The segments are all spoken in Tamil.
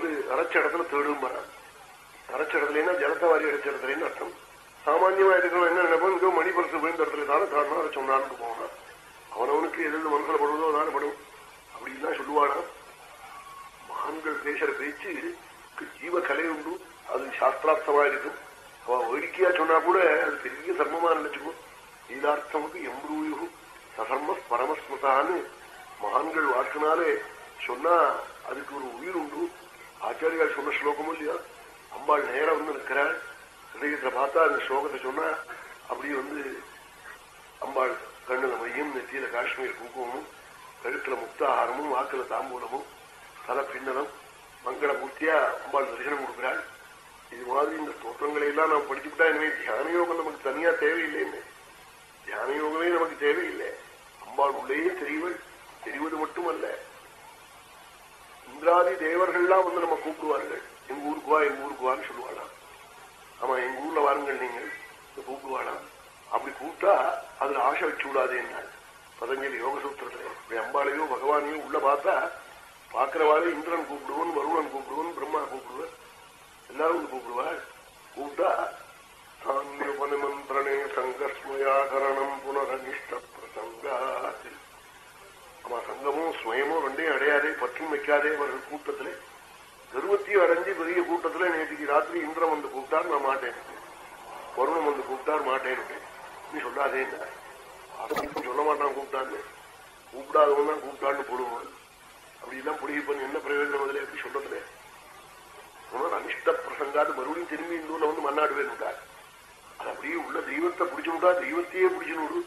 வந்து அரைச்ச இடத்துல தேடும் வரான் அரைச்ச இடத்துலன்னா ஜலத்தை வாரி அரைச்ச இடத்துலன்னு அர்த்தம். சாமான்யமா இருக்கிறவன் என்ன நினைப்போம்? இங்கோ மணிபரசு விழுந்த இடத்துல தானே காரணம் அதை சொன்னான்னு போவான். அவனவனுக்கு எது மனசுல படுவதோ தானே படும். அப்படின்லாம் சொல்லுவானா? மகான்கள் பேசுற பேச்சு ஜீவ கலை உண்டு. அது சாஸ்திரார்த்தமா இருக்கும். அவ வேடிக்கையா சொன்னா கூட அது பெரிய தர்மமா நினைச்சுக்கும். லீலார்த்தமுக்கு எம்ரூயு சதர்ம பரமஸ்மதான்னு மகான்கள் வாக்குனாலே சொன்னா அதுக்கு ஒரு உயிர் உண்டு. ஆச்சாரியால் சொன்ன ஸ்லோகமும் இல்லையா? அம்பாள் நேரம் வந்து நிற்கிறாள். ஹிருதயத்தை பார்த்தா அந்த ஸ்லோகத்தை சொன்னா அப்படியே வந்து அம்பாள் கண்ணுல மையம் நெத்தியில காஷ்மீர் குங்குமமும் கழுத்துல முக்தாகாரமும் வாக்குல தாம்பூலமும் தல மங்கள மங்களமூர்த்தியா அம்பாள் தரிசனம் கொடுக்கிறாள். இது மாதிரி இந்த தோற்றங்களை எல்லாம் நாம் படிச்சுவிட்டா எனவே தியான யோகம் நமக்கு தனியா தேவையில்லைன்னு. தியான யோகமே நமக்கு தேவையில்லை. அம்பாள் உள்ளேயே தெரிவள். தெரிவது மட்டுமல்ல. இந்திராதி தேவர்கள்லாம் வந்து நம்ம கூப்பிடுவார்கள். எங்க ஊருக்கு வா எங்க ஊருக்கு வான்னு சொல்லுவாளாம். ஆமா எங்க ஊர்ல வாருங்கள் நீங்கள். கூப்பிடுவாளாம். அப்படி கூப்பிட்டா அதுல ஆசை வச்சு விடாது என்ன பதஞ்சலி யோகசூத்திரத்துல இப்படி அம்பாளையோ பகவானையோ உள்ள பார்த்தா பாக்குறவாறு இந்திரன் கூப்பிடுவோம் வருணன் கூப்பிடுவோம் பிரம்மா கூப்பிடுவார். எல்லாரும் கூப்பிடுவாள். கூப்பிட்டா சாமியோபனிமந்திரணே சங்கஸ்மயாகரணம் புனரனிஷ்ட பிரசங்காத்தில் ஆமா சங்கமும் சுயமும் ரெண்டையும் அடையாதே பற்றும் வைக்காதே அவர்கள் கூட்டத்திலே. கருவத்தையும் அடைஞ்சு பெரிய கூட்டத்துல நேற்றுக்கு ராத்திரி இந்திரம் வந்து கூப்பிட்டார் நான் மாட்டேன். வருணம் வந்து கூப்பிட்டார் மாட்டேன் நீ சொல்லாதே சொல்ல மாட்டான் கூப்பிட்டான்னு. கூப்பிடாதவன் தான் கூப்பிட்டான்னு போடுவான். அப்படி எல்லாம் என்ன பிரயோஜனம் அதில் எப்படி சொல்றதுல? அனிஷ்ட பிரசங்காது மறுபடியும் திரும்பி இந்த ஊர்ல வந்து மன்னாடுவேன் அது அப்படியே உள்ள தெய்வத்தை பிடிச்சுட்டா தெய்வத்தையே பிடிச்சுடு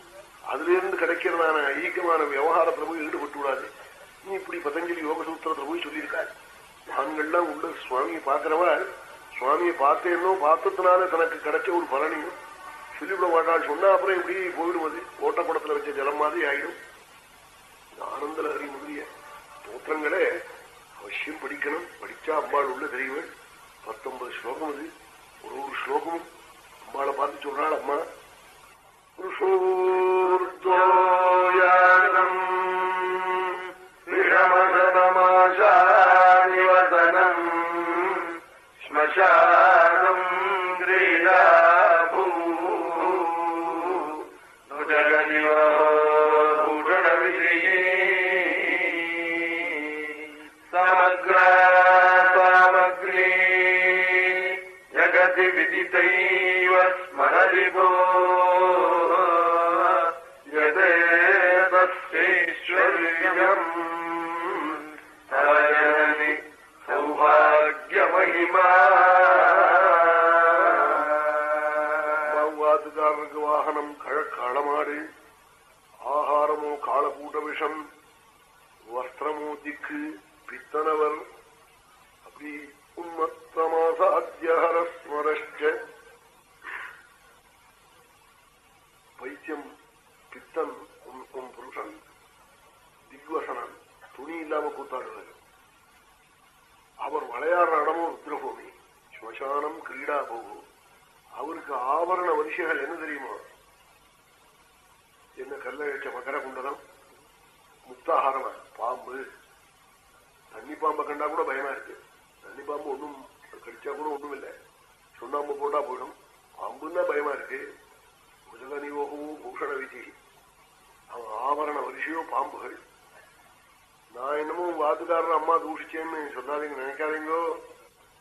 அதுல இருந்து கிடைக்கிறதான ஐக்கியமான விவகாரத்துல போய் ஈடுபட்டு விடாது நீ இப்படி பதஞ்சலி யோகசூத்திரத்துல போய் சொல்லியிருக்காரு ஆண்கள்லாம் உள்ள சுவாமியை பாக்குறவா சுவாமியை பார்த்தேன்னோ பார்த்ததுனால தனக்கு கிடைச்ச ஒரு பலனையும் சொல்லிவிட மாட்டாள் சொன்னா அப்புறம் இப்படி போயிடுவது. ஓட்டப்படத்துல வச்ச ஜலம் மாதிரி ஆயிடும். ஆனந்த லகரி முதலிய தோற்றங்களே அவசியம் படிக்கணும். படிச்சா அம்பாள் உள்ள தெரியவள் பத்தொன்பது ஸ்லோகம் அது. ஒரு ஒரு ஸ்லோகமும் அம்பாளை பார்த்து சொல்றாள் அம்மா ஒரு ஸ்லோகம் Yeah. வாத்துக்காரனுக்கு வாகனம் காளமாடு ஆகாரமோ காளக்கூட்ட விஷம் வஸ்திரமோ திக்கு பித்தனவர் அப்படி ஆபரண என்ன தெரியுமா? என்ன கல்ல வச்ச மகர குண்டலம்? முக்தாகாரமா பாம்பு. தண்ணி பாம்பை கண்டா கூட பயமா இருக்கு. தண்ணி பாம்பு ஒண்ணும் கடிச்சா கூட ஒண்ணும் இல்லை. சுண்ணாம்பு போட்டா போயிடும். பாம்புன்னா பயமா இருக்கு. புஜகனியோகமும் பூஷண விதி. அவன் ஆபரண வரிசையோ பாம்புகள். நான் என்னமோ வாத்துக்காரன் அம்மா தூஷிச்சேன்னு சொன்னாதீங்க நினைக்காதீங்களோ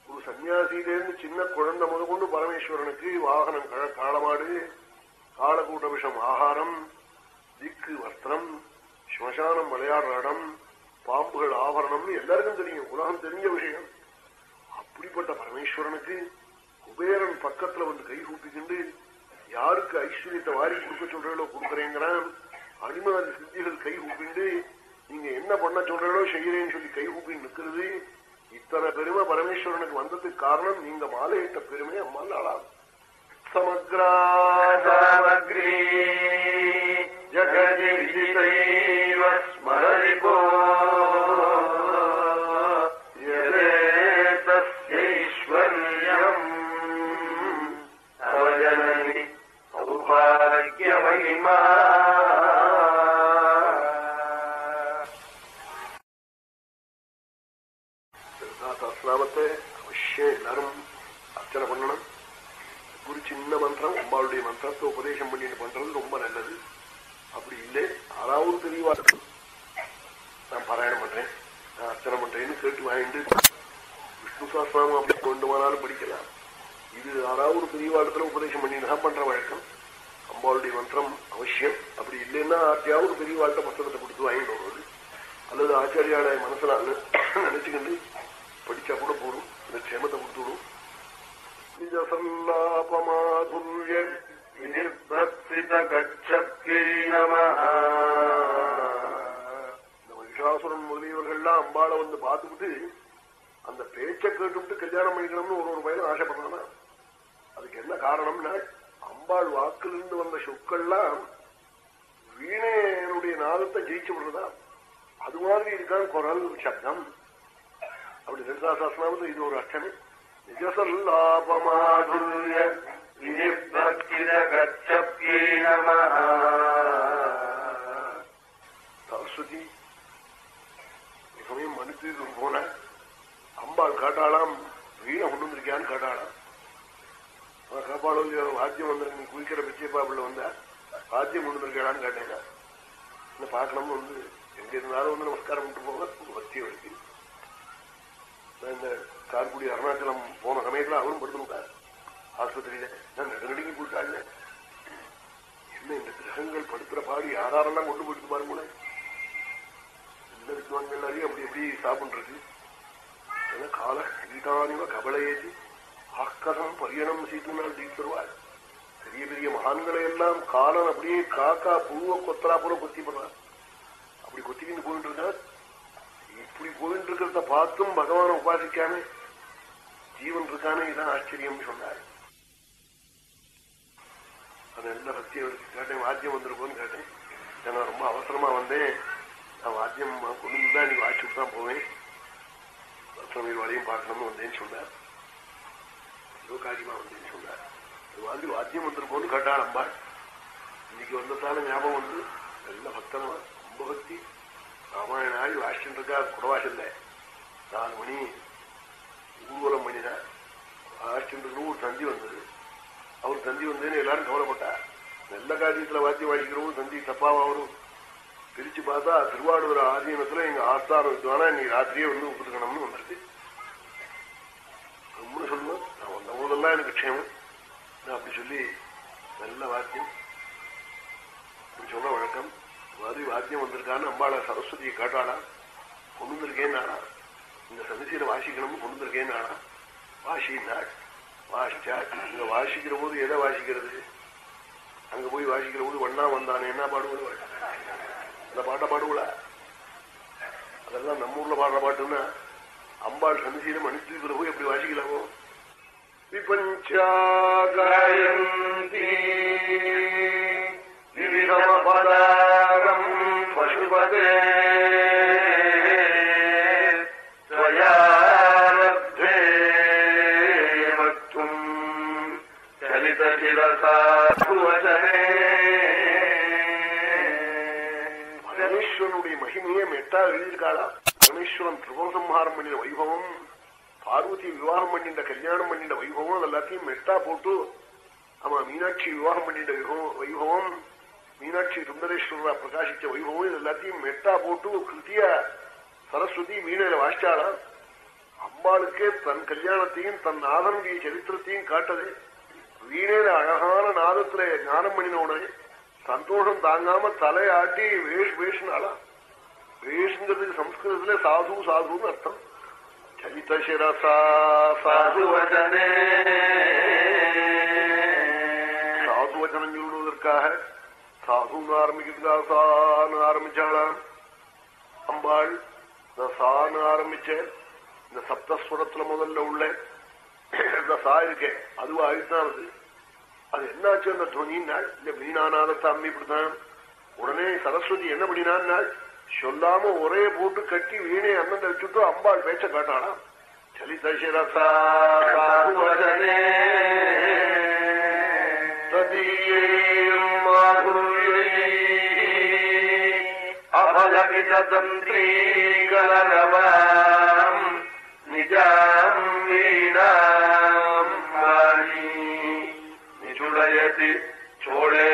ஒரு சன்னியாசியிலேருந்து சின்ன குழந்தை முதற்கொண்டு பரமேஸ்வரனுக்கு வாகனம் காளமாடு காலக்கூட்ட விஷம் ஆகாரம் திக்கு வஸ்திரம் ஸ்மசானம் விளையாடுற இடம் பாம்புகள் ஆபரணம்னு எல்லாருக்கும் தெரியும். உலகம் தெரிஞ்ச விஷயம். அப்படிப்பட்ட பரமேஸ்வரனுக்கு குபேரன் பக்கத்துல வந்து கை கூப்பிக்கிண்டு யாருக்கு ஐஸ்வர்யத்தை வாரி கொடுக்க சொல்றீங்களோ கொடுக்குறேங்கிறான். அடிமாதி சித்திகள் கை கூப்பிண்டு நீங்க என்ன பண்ண சொல்றீங்களோ செய்யறேன்னு சொல்லி கை கூப்பி நிற்கிறது இத்தனை பெருமை பரமேஸ்வரனுக்கு வந்ததுக்கு காரணம் நீங்க மாலையிட்ட பெருமை அம்மா நாளாகும் சமக்ரா பெரிய எல்லாம் காலன் அப்படியே காக்கா பூவ கொத்தரா போல கொத்தி போடுறார் அப்படி கொத்திக்கிட்டு போயிட்டு இருக்கார் இப்படி போயிட்டு இருக்கிறத பார்த்தும் பகவான உபாசிக்காம ஜீவன் இருக்கானே இதான் ஆச்சரியம் சொன்னார். அது என்ன சத்தியம் கேட்டேன் வாத்தியம் வந்திருக்கோன்னு கேட்டேன். நான் ரொம்ப அவசரமா வந்தேன். நான் வாத்தியம் கொண்டு தான் நீ வாய்ச்சிட்டு தான் போவேன். சுவாமி வரையும் பார்க்கணும்னு வந்தேன்னு சொன்னார். ஏதோ காரியமா வந்தேன்னு சொன்னார். அது மாதிரி வாத்தியம் வந்திருக்கோன்னு கேட்டாள் அம்பாள் இன்னைக்கு வந்ததால ஞாபகம் வந்து நல்ல பக்தனமா ரொம்ப பக்தி. ராமாயண ஆகி வாசிச்சுட்டு இருக்கா குடவாசல்ல நாலு மணி ஊர்வலம் பண்ணினார் வாசிச்சுட்டு ஒரு தந்தி வந்தது. அவர் தந்தி வந்ததுன்னு எல்லாரும் கவலைப்பட்டா. நல்ல காரியத்துல வாத்தியம் வாசிக்கிறவங்க தந்தி தப்பாவும் பிரிச்சு பார்த்தா திருவாடுதுற ஆதீனத்துல எங்க ஆஸ்தானம் வித்வானா இன்னைக்கு ராத்திரியே வந்து ஒப்புக்கணும்னு வந்திருக்கு ரொம்ப சொல்லுவோம் நான் வந்த போதெல்லாம் எனக்கு க்ஷேமம். அப்படி சொல்லி நல்ல வாத்தியம் அப்படி சொல்ல வழக்கம். மாதிரி வாத்தியம் வந்திருக்கான்னு அம்பாள சரஸ்வதியை காட்டாளா? கொண்டு வந்திருக்கேன்னாடா இந்த சதசியில வாசிக்கணும்னு கொண்டு வந்திருக்கேன்னாடா நாட் வாசிச்சா? இங்க வாசிக்கிற போது எதை வாசிக்கிறது? அங்க போய் வாசிக்கிற போது ஒன்னா வந்தானே என்ன பாடுவது அந்த பாட்டை பாடுவல அதெல்லாம் நம்ம ஊர்ல பாடுற பாட்டுன்னா அம்பாள் சந்திசீலம் அனுப்பி போய் எப்படி வாசிக்கலாமோ? விபஞ்சாகயந்தி விவிதமபதாரம் பசுபதே त्वयारब्धे वक्तुम् चलितशिरसाधुवचने பரமேஸ்வரனுடைய மகிமையை மெட்டா எழுதியிருக்காளா பரமேஸ்வரன் திரிபுரசம்ஹாரம் பண்ணின வைபவம் பார்வதி விவாகம் பண்ணிட்ட கல்யாணம் பண்ணிட்ட வைபவம் எல்லாத்தையும் மெஸ்டா போட்டு ஆமா மீனாட்சி விவாகம் பண்ணிட்ட வைபவம் மீனாட்சி சுந்தரேஸ்வரரா பிரகாசிச்ச வைபவம் இது எல்லாத்தையும் மெட்டா போட்டு கிருத்திய சரஸ்வதி மீனையில வாசிச்சாளா? அம்பாளுக்கே தன் கல்யாணத்தையும் தன் நாதனுடைய சரித்திரத்தையும் காட்டது. வீணையில அழகான நாதத்துல ஞானம் பண்ணினோடனே சந்தோஷம் தாங்காம தலையாட்டி வேஷ் வேஷ்னாளா? வேஷ்ங்கிறதுக்கு சம்ஸ்கிருதத்துல சாது சாதுன்னு அர்த்தம். சிரசா சாதுவச்சனே சாதுவச்சனம் சொல்லுவதற்காக சாதுன்னு ஆரம்பிக்கிறதுக்காக சான்னு ஆரம்பிச்சாளாம் அம்பாள் இந்த சான்னு ஆரம்பிச்ச இந்த சப்தஸ்வரத்துல முதல்ல உள்ள இந்த சா இருக்கே அதுவும் ஆயுத்தானது அது என்னாச்சு அந்த துவனின்னாள் இந்த வீணாநாதத்தை அம்மி இப்படித்தான். உடனே சரஸ்வதி என்ன பண்ணினான்னாள்? சொல்லாம ஒரே போட்டு கட்டி வீணை அண்ணன் வச்சுட்டு அம்பாள் பேச்ச காட்டாளாம் சலித சிரசாபுவதனே அபலவிதந்திரீகலனவாம் நிஜாம் வீணாம் வாணி நிச்சுடயதி சோழே.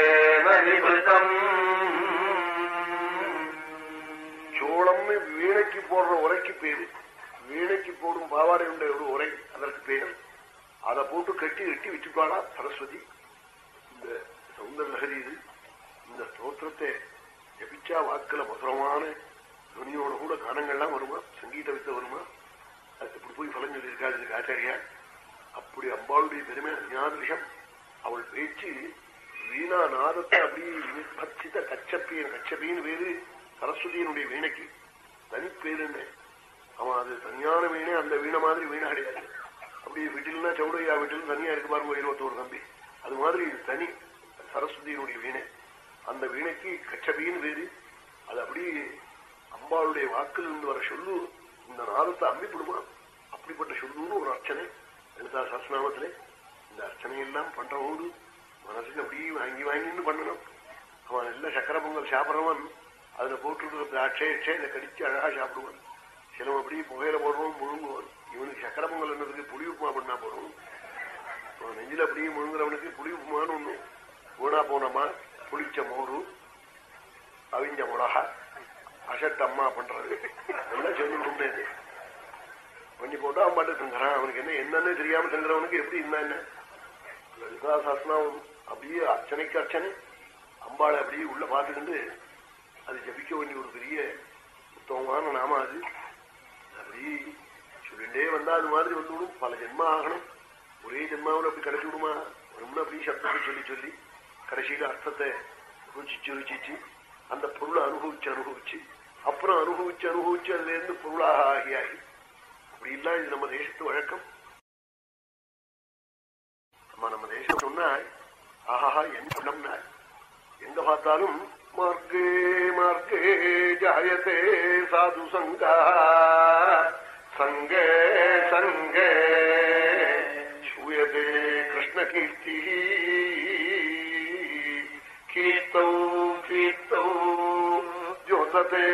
ஓலம்னு வீணைக்கு போடுற உரைக்கு பேரு. வீணைக்கு போடும் பாவாடை உண்ட ஒரு உரை அதற்கு பெயர். அதை போட்டு கட்டி கட்டி வச்சுப்பாளா சரஸ்வதி? இந்த சௌந்தர நகரி இது. இந்த ஸ்தோத்திரத்தை ஜபிச்சா வாக்குல மதுரமான துணியோட கூட கானங்கள்லாம் வருமா? சங்கீத வித்த வருமா? அது இப்படி போய் பலன் சொல்லியிருக்காரு ஆச்சாரியா அப்படி அம்பாளுடைய பெருமை அஞ்ஞாதிஷம் அவள் பேச்சு வீணா நாதத்தை அப்படி விமர்சித்த கச்சப்பின்னு பேரு. சரஸ்வதியினுடைய வீணைக்கு தனி என்ன? அவன் அது தனியான வீணை அந்த வீணை மாதிரி வீணை கிடையாது. அப்படி வீட்டில்னா சௌடையா வீட்டில் தனியா இருக்கு பாருங்க இருபத்தோரு தம்பி. அது மாதிரி இது தனி சரஸ்வதியினுடைய வீணை. அந்த வீணைக்கு கச்சபின்னு பேரு. அது அப்படி அம்பாளுடைய வாக்கில் இருந்து வர சொல்லு. இந்த நாதத்தை அம்பிப்படுமா அப்படிப்பட்ட சொல்லுன்னு ஒரு அர்ச்சனை. எழுதா சாஸ்திரநாமத்திலே இந்த அர்ச்சனையெல்லாம் போது மனசுக்கு அப்படியே வாங்கி வாங்கின்னு பண்ணணும். அவன் எல்லாம் சக்கர பொங்கல் சாப்பிட்றவன் அதுல போட்டு திராட்சை இதை கடிச்சு அழகா சாப்பிடுவான் சிலவன் அப்படியே புகையில போடுறோம் முழுங்குவான் இவனுக்கு சக்கரமங்கல் என்னதுக்கு புளி உப்புமா பண்ணா போறோம் நெஞ்சில் அப்படியே முழுங்குறவனுக்கு புளி உப்புமான்னு ஒண்ணு. வீணா போனம்மா புளிச்ச மோரு அவிஞ்ச மிளகா அசட் அம்மா பண்றது. எல்லாம் சொல்லிட்டு பண்ணி போட்டா அவன் பாட்டு தங்குறான். அவனுக்கு என்ன என்னன்னு தெரியாம தங்குறவனுக்கு எப்படி இருந்தா என்ன? லலிதா சாஸ்திரம் அப்படியே அர்ச்சனைக்கு அர்ச்சனை. அம்பாளை அப்படியே உள்ள பார்த்துக்கிட்டு அது ஜபிக்க வேண்டிய ஒரு பெரிய உத்தமமான நாம அது. அப்படி சொல்லிண்டே வந்தா அது மாதிரி வந்துவிடும் பல ஜென்மா ஆகணும். ஒரே ஜென்மாவில் அப்படி கிடைச்சி விடுமா? ரொம்ப அப்படி சப்தத்தை சொல்லி சொல்லி கடைசியில அர்த்தத்தை ருச்சிச்சு ருச்சிச்சு அந்த பொருளை அனுபவிச்சு அனுபவிச்சு அப்புறம் அனுபவிச்சு அனுபவிச்சு அதுல இருந்து பொருளாக ஆகி ஆகி அப்படி இல்லாம் இது நம்ம தேசத்து வழக்கம். நம்ம நம்ம தேசம் சொன்னா ஆஹா என் சொன்னம்னா எங்க பார்த்தாலும் மார்க்கே மார்க்கே ஜாயத்தே சாது சங்கா சங்கே சங்கே சூயதே கிருஷ்ண கீர்த்தி கீர்த்தௌ ஜோததே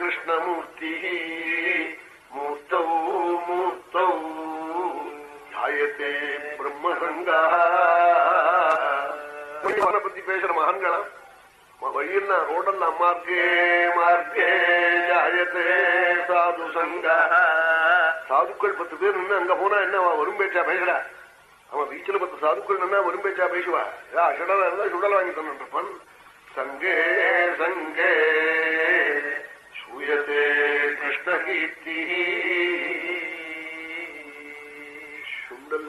கிருஷ்ணமூர்த்தி மூர்த்தௌ மூர்த்தௌ ஜாயத்தே பிரம்மசங்கா பத்தி பேசுற மகான்களாம் வழியில் ரோடெல்லாம் மார்க்கே மார்க்கே ஜாயத்தே சாது சங்கா சாதுக்கள் பத்து பேர் நின்று அங்க போனா என்ன வரும் பேச்சா பேசுடா அவன் பீச்சில் பத்து சாதுக்கள் நின்னா வரும் பேச்சா பேசுவா ஏதா சுடலா இருந்தா சுடல் வாங்கி தந்துருப்பான் சங்கே சங்கே சூயத்தே கிருஷ்ணகீர்த்தி சுண்டல்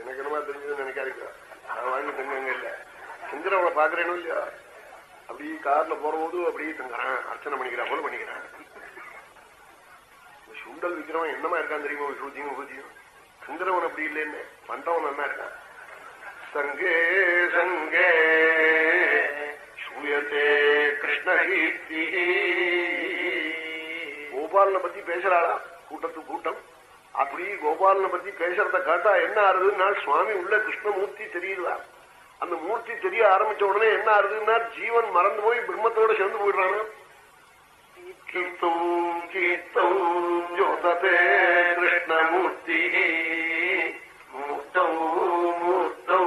எனக்கு என்னமா தெரிஞ்சதுன்னு நினைக்காதீங்க நான் வாங்கி தங்க இல்ல அவளை பாக்குறேனும் இல்லையா அப்படி கார்ல போறபோது அப்படியே தங்குறான். அர்ச்சனை பண்ணிக்கிறான் போல பண்ணிக்கிறான். சுண்டல் விக்கிரவன் என்னமா இருக்கான் தெரியுமா விஷ்ணுஜியும் பூஜியும் சுந்தரவன் அப்படி இல்லைன்னு. பண்றவன் நல்லா இருக்கான். சங்கே சங்கே சூயத்தே கிருஷ்ணகீர்த்தி. கோபாலனை பத்தி பேசுறாளா? கூட்டத்து கூட்டம். அப்படி கோபாலனை பத்தி பேசுறத காட்டா என்ன ஆறுதுன்னா சுவாமி உள்ள கிருஷ்ணமூர்த்தி தெரியுதா அந்த மூர்த்தி தெரிய ஆரம்பிச்ச உடனே என்ன ஆறுதுன்னா ஜீவன் மறந்து போய் பிரம்மத்தோட சேர்ந்து போயிடுறானா கீர்த்தம் கிருஷ்ணமூர்த்தி. மூர்த்தௌ மூர்த்தௌ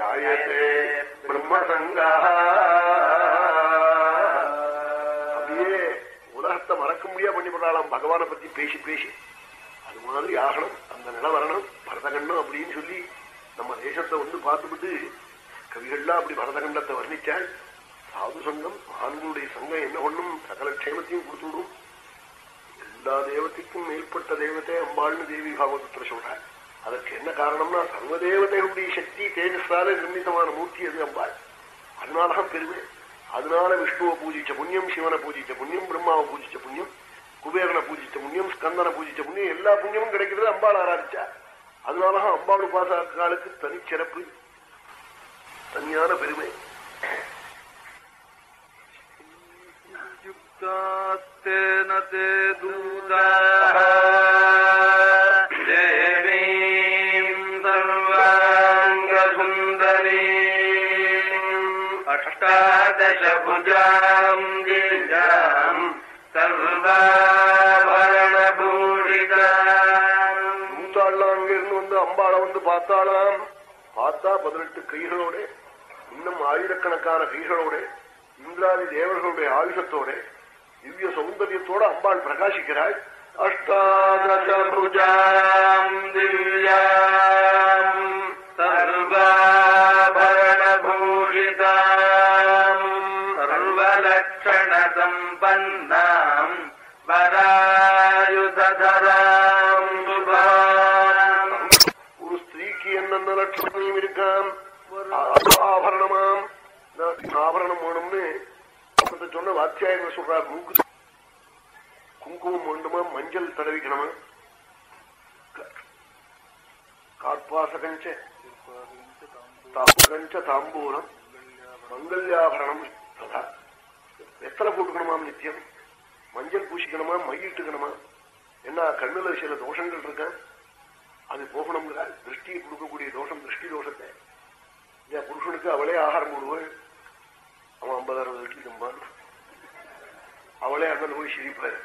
காயத்தே பிரம்மசங்கா. அப்படியே உலகத்தை மறக்க முடியா பண்ணிவிடலாம் பகவானை பத்தி பேசி பேசி. அது மாதிரி ஆகணும். அந்த நிலவரணம் பரதகண்டம் அப்படின்னு சொல்லி நம்ம தேசத்தை வந்து பார்த்துவிட்டு கவிகள்லாம் அப்படி பரதகண்டத்தை வர்ணிச்சாள் சாது சங்கம் மகான்களுடைய சங்கம் என்ன பண்ணும்? சகல க்ஷேமத்தையும் கொடுத்துவிடும். எல்லா தேவத்தைக்கும் மேற்பட்ட தேவத்தை அம்பாள்னு தேவி பாகவதத்துல சொல்றாள் அதற்கு என்ன காரணம்னா சர்வ தேவதைகளுடைய சக்தி தேஜஸால நிர்மிதமான மூர்த்தி அது அம்பாள். அதனாலதான் பெருமை. அதனால விஷ்ணுவை பூஜிச்ச புண்ணியம் சிவனை பூஜிச்ச புண்ணியம் பிரம்மாவை பூஜிச்ச புண்ணியம் குபேரனை பூஜிச்ச புண்ணியம் ஸ்கந்தனை பூஜிச்ச புண்ணியம் எல்லா புண்ணியமும் கிடைக்கிறது அம்பாள் ஆராதிச்சா அதனாலதான் அம்பாள் உபாசகாலுக்கு தனிச்சிறப்பு தனியான பெருமை. யுக்தாஸ்தேன தே தூதா. காணலாம் பார்த்தா பதினெட்டு கைகளோட இன்னும் ஆயிரக்கணக்கான கைகளோட இந்திராதி தேவர்களுடைய ஆயுஷத்தோட திவ்ய சௌந்தரியத்தோட அம்பாள் பிரகாசிக்கிறாள். அஷ்டாதசபுஜாம் திவ்யாம் சர்வா வேணும்னு சொன்ன வாத்தியாயங்கள் சொல்றார் மூக்கு குங்குமம் வேண்டுமா? மஞ்சள் தடவிக்கணுமா? காட்பாசகஞ்ச தாம்பூரஞ்ச தாம்பூரம் மங்கல்யாபரணம் ததா. எத்தனை போட்டுக்கணுமா நித்தியம் மஞ்சள் பூசிக்கணுமா? மையிட்டுக்கணுமா என்ன கண்ணுல சில தோஷங்கள் இருக்க? அது போகணுங்கிறார் திருஷ்டியை கொடுக்கக்கூடிய தோஷம் திருஷ்டி தோஷத்தை. என் புருஷனுக்கு அவளே ஆகாரம் போடுவாள் அவன் ஐம்பது அறுபது இட்லி தம்பான் அவளே அண்ணன் போய் சிரிப்பாரு.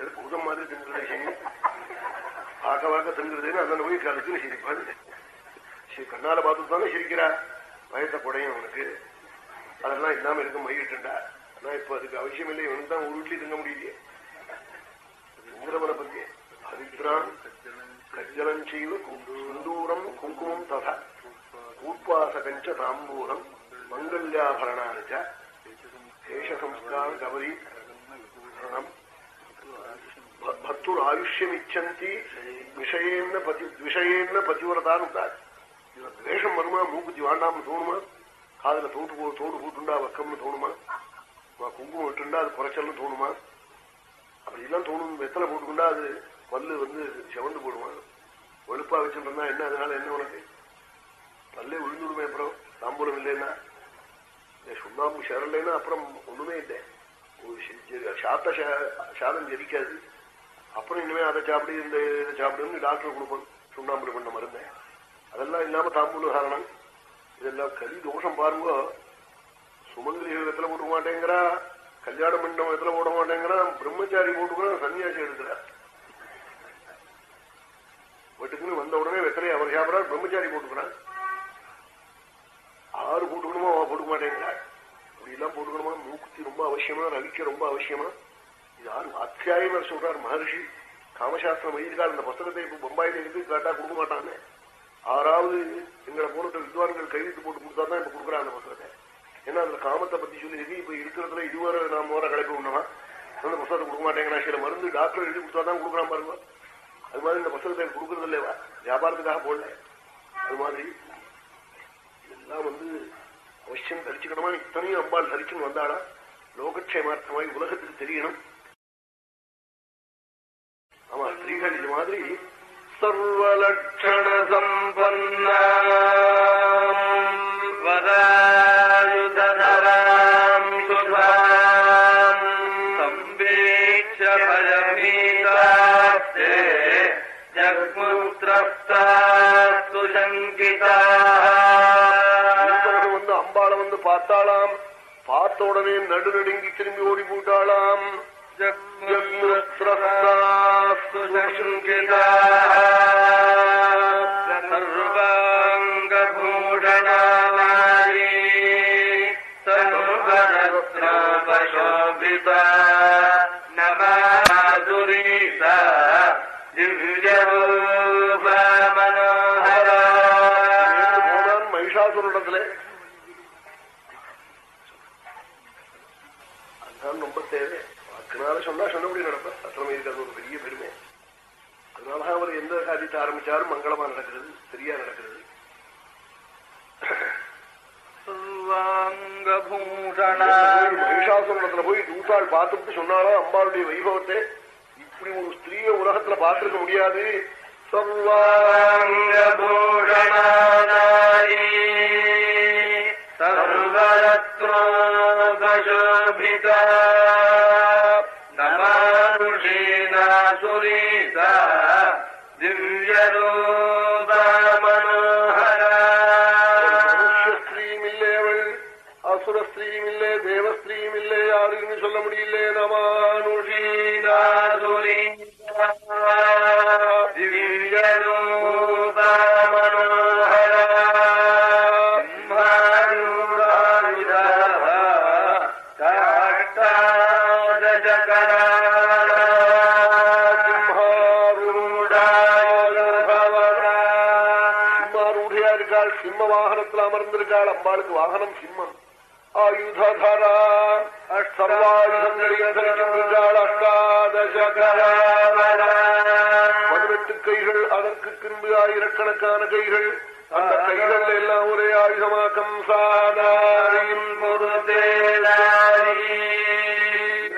எதுக்கு உதம் மாதிரி தின்கிறதே சரி பார்க்க பார்க்க தின்கிறதுன்னு அண்ணன் போய் கழுத்துன்னு சிரிப்பாரு. சரி கண்ணால பார்த்து தானே சிரிக்கிறா. வயத்த குடையும் அவனுக்கு. அதெல்லாம் இல்லாம இருக்க மயிட்டுண்டா. ஆனா இப்ப அதுக்கு அவசியம் இல்லை. இவனுக்கு தான் ஒரு வீட்லயும் திங்க முடியலையே. இந்திரவனை பத்தி ஹரித்ரான் கஜலம் செய்வ சுந்தூரம் குங்குமம் ததா. கூட்பாசகஞ்ச தாம்பூரம் மங்கல்யாபரணாச்ச சேஷசம்ஸ்கார கவரி பக்துர் ஆயுஷ்யமிச்சந்தி விஷயேன்ன பதி விஷயேன்ன பதிவிரதான் துவேஷம் வருமா மூக்குத்தி வாண்டாம்னு தோணுமா காதல தோட்டு போ தோடு போட்டுண்டா வக்கம்னு தோணுமா குங்குமம் விட்டுண்டா அது குறைச்சல்னு தோணுமா? அப்படி எல்லாம் தோணும். வெத்தலை போட்டுக்கொண்டா அது பல்லு வந்து செவந்து போடுவான் வெளுப்பா வச்சுருந்தா என்ன? அதனால என்ன உனக்கு? பல்லே விழுந்துடுமே அப்புறம். தாம்பூலம் இல்லைன்னா? சுண்ணாம்பு சரலைன்னா அப்புறம் ஒண்ணுமே இல்லை ஒரு சாத்த சாதம் ஜெரிக்காது அப்புறம் இனிமே அதை சாப்பிடு இந்த இதை சாப்பிடுன்னு டாக்டர் கொடுப்போம் சுண்ணாம்பு பண்ண மருந்தை அதெல்லாம் இல்லாம தாம்பூல காரணம் இதெல்லாம் கலி தோஷம் பாருங்க சுமங்கலி விதத்துல போட மாட்டேங்கிறா கல்யாணம் பண்ண விதத்துல போட மாட்டேங்கிறான் பிரம்மச்சாரி போட்டுக்கிறான் சன்னியாசி எடுக்கிறார் வீட்டுக்குன்னு வந்த உடனே வெத்தலையை அவர் சாப்பிட்றாரு பிரம்மச்சாரி போட்டுக்கிறான் ஆறு போட்டுக்கணுமோ அவன் போட்டுக்க மாட்டேங்கிறாள் அப்படி எல்லாம் போட்டுக்கணுமா? மூக்குத்தி ரொம்ப அவசியமா? ரவிக்க ரொம்ப அவசியமா? இது யாரு அத்தியாயம் சொல்றார் மகர்ஷி. காமசாஸ்திரம் எழுதியிருக்கார். இந்த புஸ்தகத்தை இப்ப பம்பாயில இருந்து கேட்டா கொடுக்க மாட்டாங்க. ஆறாவது எங்களை போன வித்வான்கள் கைவிட்டு போட்டு கொடுத்தா தான் இப்ப கொடுக்குறாங்க அந்த புஸ்தகத்தை ஏன்னா அந்த காமத்தை பத்தி சொல்லி இப்ப இருக்கிறதுல இதுவரை நான் வர கலைப்பு உண்டமா அந்த புஸ்தகத்தை கொடுக்க மாட்டேங்கிறான் சில மருந்து டாக்டர் எழுதி கொடுத்தா தான் கொடுக்குறான் பாருங்க. அது மாதிரி இந்த புஸ்தகத்தை கொடுக்கறது இல்லையா வியாபாரத்துக்காக போடல. அது மாதிரி இதெல்லாம் வந்து அவசியம் தரிச்சுக்கணுமா? இத்தனையும் அம்பாள் தரிச்சுன்னு வந்தாளா? லோகக்ஷேமார்த்தமாய் உலகத்துக்கு தெரியணும். ஆமா ஸ்ரீகள் இது மாதிரி சர்வலட்சண சம்பன்ன பார்த்தாளாம். பார்த்த உடனே நடுநடுங்கி திரும்பி ஓடி போட்டாளாம். நமாதுரீசா திவ்யோ தேவை வாக்குனால சொன்னா சொன்னபடி நடப்ப அத்தனை இருக்காது ஒரு பெரிய பெருமை அதனாலதான் அவர் எந்த காரியத்தை ஆரம்பிச்சாலும் மங்களமா நடக்கிறது சரியா நடக்கிறது மகிஷாசுரத்துல போய் தூத்தாள் பார்த்துட்டு சொன்னாலும் அம்பாளுடைய வைபவத்தை இப்படி ஒரு ஸ்திரீய உலகத்துல பார்த்திருக்க முடியாது சர்வாங்கபூஷணாரி ஆயுதரா சர்வாயுதங்களையும் தரிக்கின்றாள் பதினெட்டு கைகள் அதற்கு பின்பு ஆயிரக்கணக்கான கைகள். அந்த கைகள் எல்லாம் ஒரே ஆயுதமாக்கம். சாதாரியும்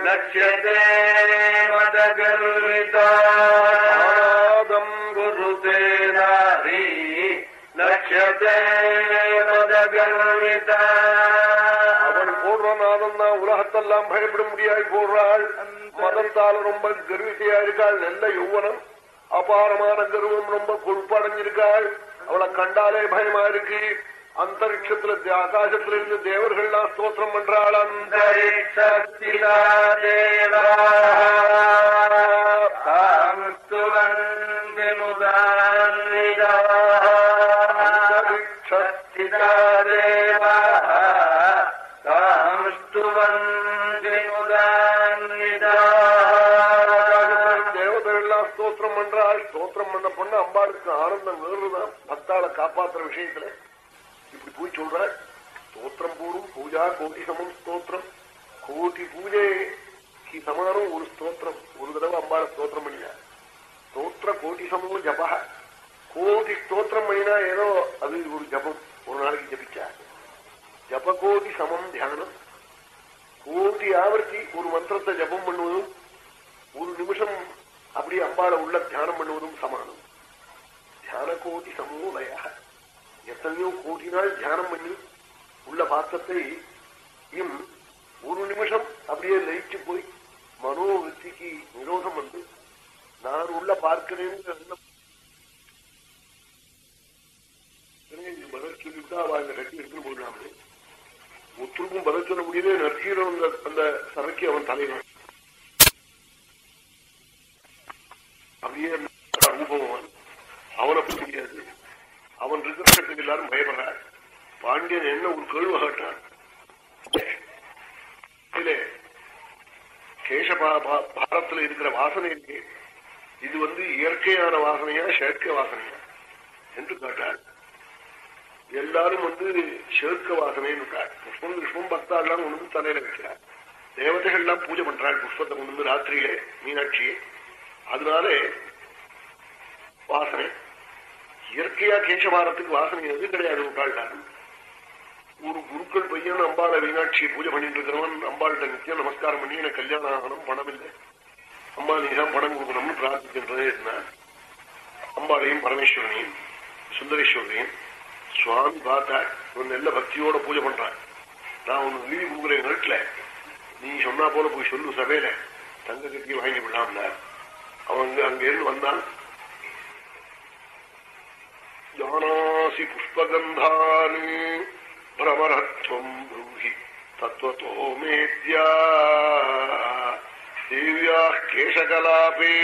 லட்சதே மதகர்விதாதம் குருதே லட்சதே மதகர்விதா உலகத்தெல்லாம் பயப்பட முடியாது போடுறாள். மதத்தால் ரொம்ப கர்வித்தையா இருக்காள் நல்ல யௌவனம். அபாரமான கர்வம் ரொம்ப கொழுப்படைஞ்சிருக்காள். அவளை கண்டாலே பயமா இருக்கு அந்தரிக்ஷத்துல ஆகாசத்துல இருந்து தேவர்கள்லாம் ஸ்தோத்திரம் பண்றாள். அந்த அந்தரிக்ஷத்திலா தேவா சக்திதா தேவா. பக்தாளை காப்பாத்துற விஷயத்துல. இப்படி போய் சொல்ற. ஸ்தோத்திரம் போடும் பூஜா கோட்டி சமம் ஸ்தோத்திரம் கோட்டி பூஜைக்கு சமானம் ஒரு ஸ்தோத்திரம். ஒரு தடவை அம்பாளை ஸ்தோத்திரம் பண்ணியா ஸ்தோத்திர கோட்டி சமம் ஜபா கோடி ஸ்தோத்திரம் பண்ணினா ஏதோ அது ஒரு ஜபம். ஒரு நாளைக்கு ஜபிச்சா. ஜப கோடி சமம் தியானம். கோடி ஆவர்த்தி ஒரு மந்திரத்தை ஜபம் பண்ணுவதும் ஒரு நிமிஷம் அப்படி அம்பாளை உள்ள தியானம் பண்ணுவதும் சமானம். தியான கோடி சமூலய எத்தனையோ கோடி நாள் தியானம் பண்ணி உள்ள பாத்திரத்தை இம் ஒரு நிமிஷம் அப்படியே லயிச்சு போய் மனோவிருத்திக்கு நிரோதம் வந்து நான் உள்ள பார்க்கிறேன்னு பதில் சொல்லிவிட்டா அவ அந்த கட்டி எடுத்துட்டு போயிடலாமே ஒத்துருக்கும் பதில் சொல்ல முடியல நற்சீரம் அந்த சரக்கு சபைக்கு அவன் தலைவன் அப்படியே ரூபம் அவனை பத்தி தெரியாது. அவன் இருக்கிறதுக்கு எல்லாரும் பயப்படுறார் பாண்டியன் என்ன ஒரு கேள்வி கேட்டான்? கேசபா பாரத்துல இருக்கிற வாசனை இருக்கு. இது வந்து இயற்கையான வாசனையா செயற்கை வாசனையா? என்று கேட்டார். எல்லாரும் வந்து சேர்க்க வாசனைன்னு புஷ்பம் கிருஷ்ணம் பக்தாள்லாம் கொண்டு வந்து தலையில வைக்கிறார். தேவதைகள் எல்லாம் பூஜை பண்றாள் புஷ்பத்தை கொண்டு வந்து ராத்திரியிலே மீனாட்சியே. அதனால வாசனை இயற்கையா கேசவாரத்துக்கு வாசனை எதுவும் கிடையாது விட்டாள் ஒரு குருக்கள் பையன் அம்பாளை மீனாட்சியை பூஜை பண்ணிட்டு இருக்கிறவன் அம்பாள்கிட்ட நித்தியம் நமஸ்காரம் பண்ணி எனக்கு கல்யாணம் ஆகணும் பணம் இல்லை. அம்மா நீதான் பணம் கொடுக்கணும்னு பிரார்த்திக்கின்றதே என்ன? அம்பாளையும் பரமேஸ்வரனையும் சுந்தரேஸ்வரனையும் சுவாமி பார்த்தா ஒரு நல்ல பக்தியோட பூஜை பண்றான் நான் உனக்கு வீதி கொடுக்குறேன் வீட்டுல நீ சொன்னா போல போய் சொல்லு சபையில. தங்க கட்டி வாங்கி விடலாம்ல அவங்க அங்க இருந்து வந்தான் ஜானாசி புஷ்பகந்தானு பிரமரத்வம் ப்ரூஹி தத்துவத்தோ மேத்யா தேவியா கேசகலாபே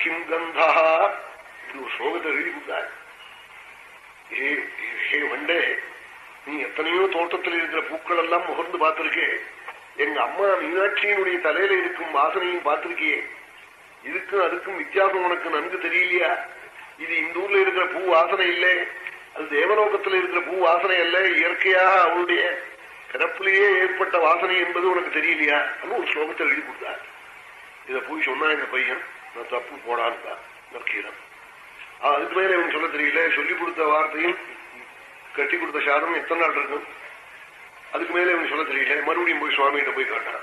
கிம் கந்தா இது ஒரு ஸ்லோகத்தை எழுதி கொடுத்தார் ஹே வண்டே நீ எத்தனையோ தோட்டத்தில் இருக்கிற பூக்கள் எல்லாம் முகர்ந்து பார்த்திருக்கே எங்க அம்மா மீனாட்சியினுடைய தலையில இருக்கும் வாசனையும் பார்த்திருக்கியே இதுக்கும் அதுக்கும் வித்தியாசம் உனக்கு நன்கு தெரியலையா இது இந்த ஊர்ல இருக்கிற பூ வாசனை இல்லை. அது தேவலோகத்தில் இருக்கிற பூ வாசனை அல்ல இயற்கையாக அவளுடைய பிறப்பிலேயே ஏற்பட்ட வாசனை என்பது உனக்கு தெரியலையா? அப்படின்னு ஒரு ஸ்லோகத்தை எழுதி கொடுத்தார். இதை போய் சொன்னா எங்க பையன் நான் தப்பு போடான்னு நற்கீரம் அதுக்கு மேல இவன் சொல்ல தெரியல. சொல்லி கொடுத்த வார்த்தையும் கட்டி கொடுத்த சாதம் எத்தனை நாள் இருக்கும்? அதுக்கு மேல இவன் சொல்ல தெரியல. மறுபடியும் போய் சுவாமிகிட்ட போய் கேட்டான்.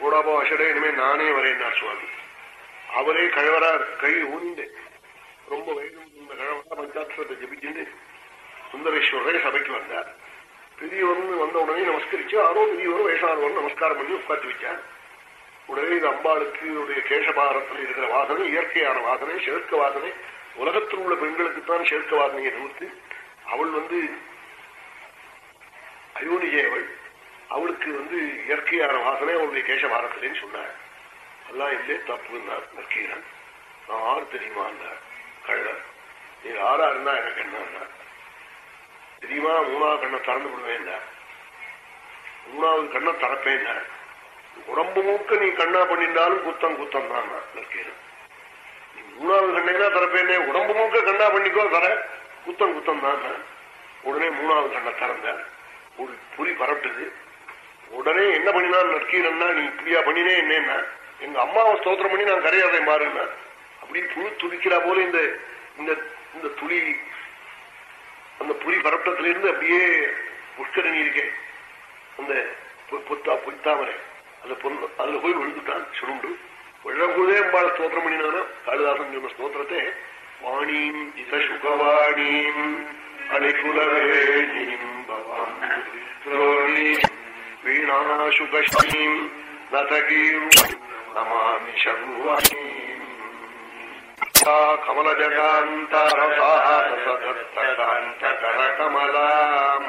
கூடாபோ அஷடே இனிமே நானே வரேன்னார் சுவாமி. அவரே கழவரா கை ஊனிண்டேன் ரொம்ப வயது இந்த கழவரா பஞ்சாட்சத்தை ஜபிச்சுட்டு சுந்தரேஸ்வரரே சபைக்கு வந்தார். பெரியவர்னு வந்த உடனே நமஸ்கரிச்சு ஆரோ பெரியவர் வயசானவர் நமஸ்காரம் பண்ணி உட்காந்து வச்சார் உடனே இந்த அம்பாளுக்கு உடைய கேசபாரத்தில் இருக்கிற வாசனை இயற்கையான வாசனை சேர்க்க வாசனை உலகத்தில் உள்ள பெண்களுக்குத்தான் சேர்க்க வாசனையை தவிர்த்து அவள் வந்து அயோனிஜேவள் அவளுக்கு வந்து இயற்கையான வாசனை அவளுடைய கேசபாரத்திலேன்னு சொன்னார். எல்லாம் இல்லையே தப்புன்னார் நற்கீரன். நான் ஆறு தெரியுமா கழகர் நீ ஆறா இருந்தா எனக்கு என்ன தெரியுமா? மூணாவது கண்ணை திறந்து விடுவேன் மூணாவது கண்ணை திறப்பேன் உடம்பு மூக்க நீ கண்ணா பண்ணிட்டாலும் குத்தம் குத்தம் தான் நீ மூணாவது கண்ணைனா கண்ணா பண்ணிக்கோ தர குத்தம் குத்தம் தான் உடனே மூணாவது கண்ணை திறந்த. ஒரு புரி பரட்டுது உடனே என்ன பண்ணினான் நற்கீரன்னா நீ இப்படியா பண்ணினே என்னன்னா எங்க அம்மாவை ஸ்தோத்திரம் பண்ணி நான் கரையாதேன் பாருன்னா அப்படி புழு துதிக்கிறா போல இந்த இந்த துளி அந்த புலி பரப்பத்திலிருந்து அப்படியே புஷ்கரணி இருக்கேன் அந்த பொத்தா பொய்த்தாமரை. அந்த பொண்ணு அதுல போய் விழுந்துட்டான் சுருண்டு. விழகுதே அம்பாள் ஸ்தோத்திரம் பண்ணினானா? காளிதாசன் சொன்ன ஸ்தோத்திரத்தை வாணீம் இதசுகவாணீம் அணிகுலவேணீம் வீணாசுகீம் நதகீம் நமாமி சர்வாணீம். கமலஜகாந்தரசாரசதத்தகாந்தகரகமலாம்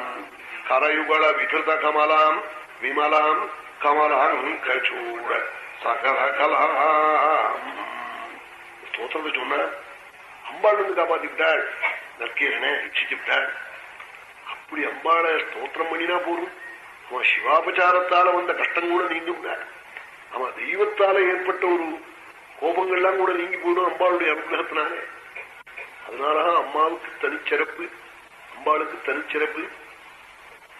கரயுகள விகிருத கமலாம் விமலாம் கமலாங்கூட சகல கலாம் ஸ்தோத்திரத்தை சொன்ன அம்பாள் வந்து காப்பாத்திவிட்டாள் நற்கீரனை ரட்சிச்சுவிட்டாள் அப்படி அம்பாளை ஸ்தோத்திரம் பண்ணினா போதும். அவன் சிவாபச்சாரத்தால வந்த கஷ்டம் கூட நீங்கிவிட்டாள் அவன் தெய்வத்தால ஏற்பட்ட ஒரு கோபங்கள்லாம் கூட நீங்கி போயிடும். அம்பாளுடைய அனுகிரகத்தினாலே. அதனால அம்மாவுக்கு தனிச்சிறப்பு அம்பாளுக்கு தனிச்சிறப்பு.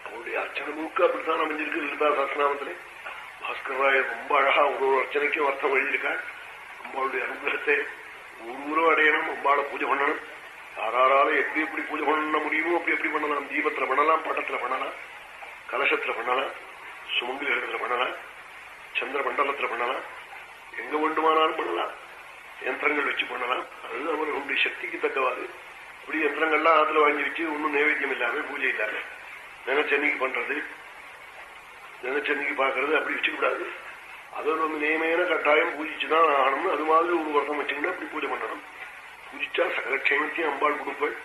அவருடைய அர்ச்சனை மூக்கு அப்படித்தான் அமைஞ்சிருக்கு லலிதா சாஸ்திரநாமத்திலே. பாஸ்கரராய ரொம்ப அழகா ஒரு ஒரு அர்ச்சனைக்கும் அர்த்தம் எழுதியிருக்காள் அம்பாளுடைய அனுகிரகத்தை ஊரம் அடையணும் அம்பாளை பூஜை பண்ணணும். யாரால எப்படி எப்படி பூஜை பண்ண முடியுமோ அப்படி எப்படி பண்ணலாம். தீபத்துல பண்ணலாம் பட்டத்துல பண்ணலாம் கலசத்துல பண்ணலாம் சுமங்கலத்துல பண்ணலாம் சந்திர மண்டலத்துல பண்ணலாம். எங்க வேண்டுமானாலும் பண்ணலாம். யந்திரங்கள் வச்சு பண்ணலாம். அது அவர்களுடைய சக்திக்கு தக்கவாறு. இப்படி யந்திரங்கள்லாம் ஆத்துல வாங்கி வச்சு ஒன்னும் நைவேத்தியம் இல்லாம பூஜை இல்லாம நினைச்சன்னைக்கு பண்றது நினைச்சன்னைக்கு பாக்குறது அப்படி வச்சுக்கூடாது. அது ஒரு நியமையான கட்டாயம். பூஜிச்சுதான் ஆகணும் அது மாதிரி ஒரு வருஷம் வச்சுக்கிட்டு அப்படி பூஜை பண்ணணும். பூஜிச்சா சகலட்சேமத்தையும் அம்பாள் கொடுப்பேன்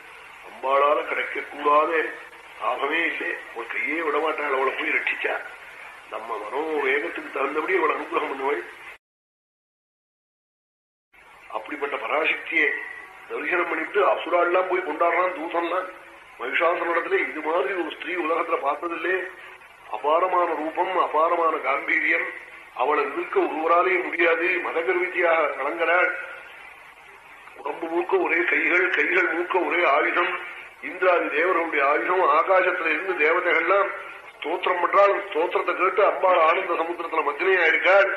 அம்பாளால கிடைக்கக்கூடாத லாபமே இல்லை. ஒரு கையே விடமாட்டாள். அவளை போய் ரட்சிச்சா. நம்ம மனோ வேகத்துக்கு தகுந்தபடி அவளை அனுகிரகம் பண்ணுவாள். பராசக்தியை. தரிசனம் பண்ணிட்டு அசுரால்லாம் போய் கொண்டாடுறான் தூசம்லாம் மகிஷாசனிடத்துல இது மாதிரி ஒரு ஸ்திரீ உலகத்துல பார்த்ததில்லே. அபாரமான ரூபம் அபாரமான காம்பீரியம். அவளை எதிர்க்க ஒருவராலே முடியாது. மதகர்வித்தியாக கலங்கிறாள் உடம்பு மூக்க ஒரே கைகள் கைகள் மூக்க ஒரே ஆயுதம். இந்திராதி தேவர்களுடைய ஆயுதம் ஆகாசத்துல இருந்து தேவதைகள்லாம் ஸ்தோத்திரம் பண்றாள் ஸ்தோத்திரத்தை கேட்டு அம்பாள் ஆனந்த சமுத்திரத்துல மத்தினையா இருக்காள்.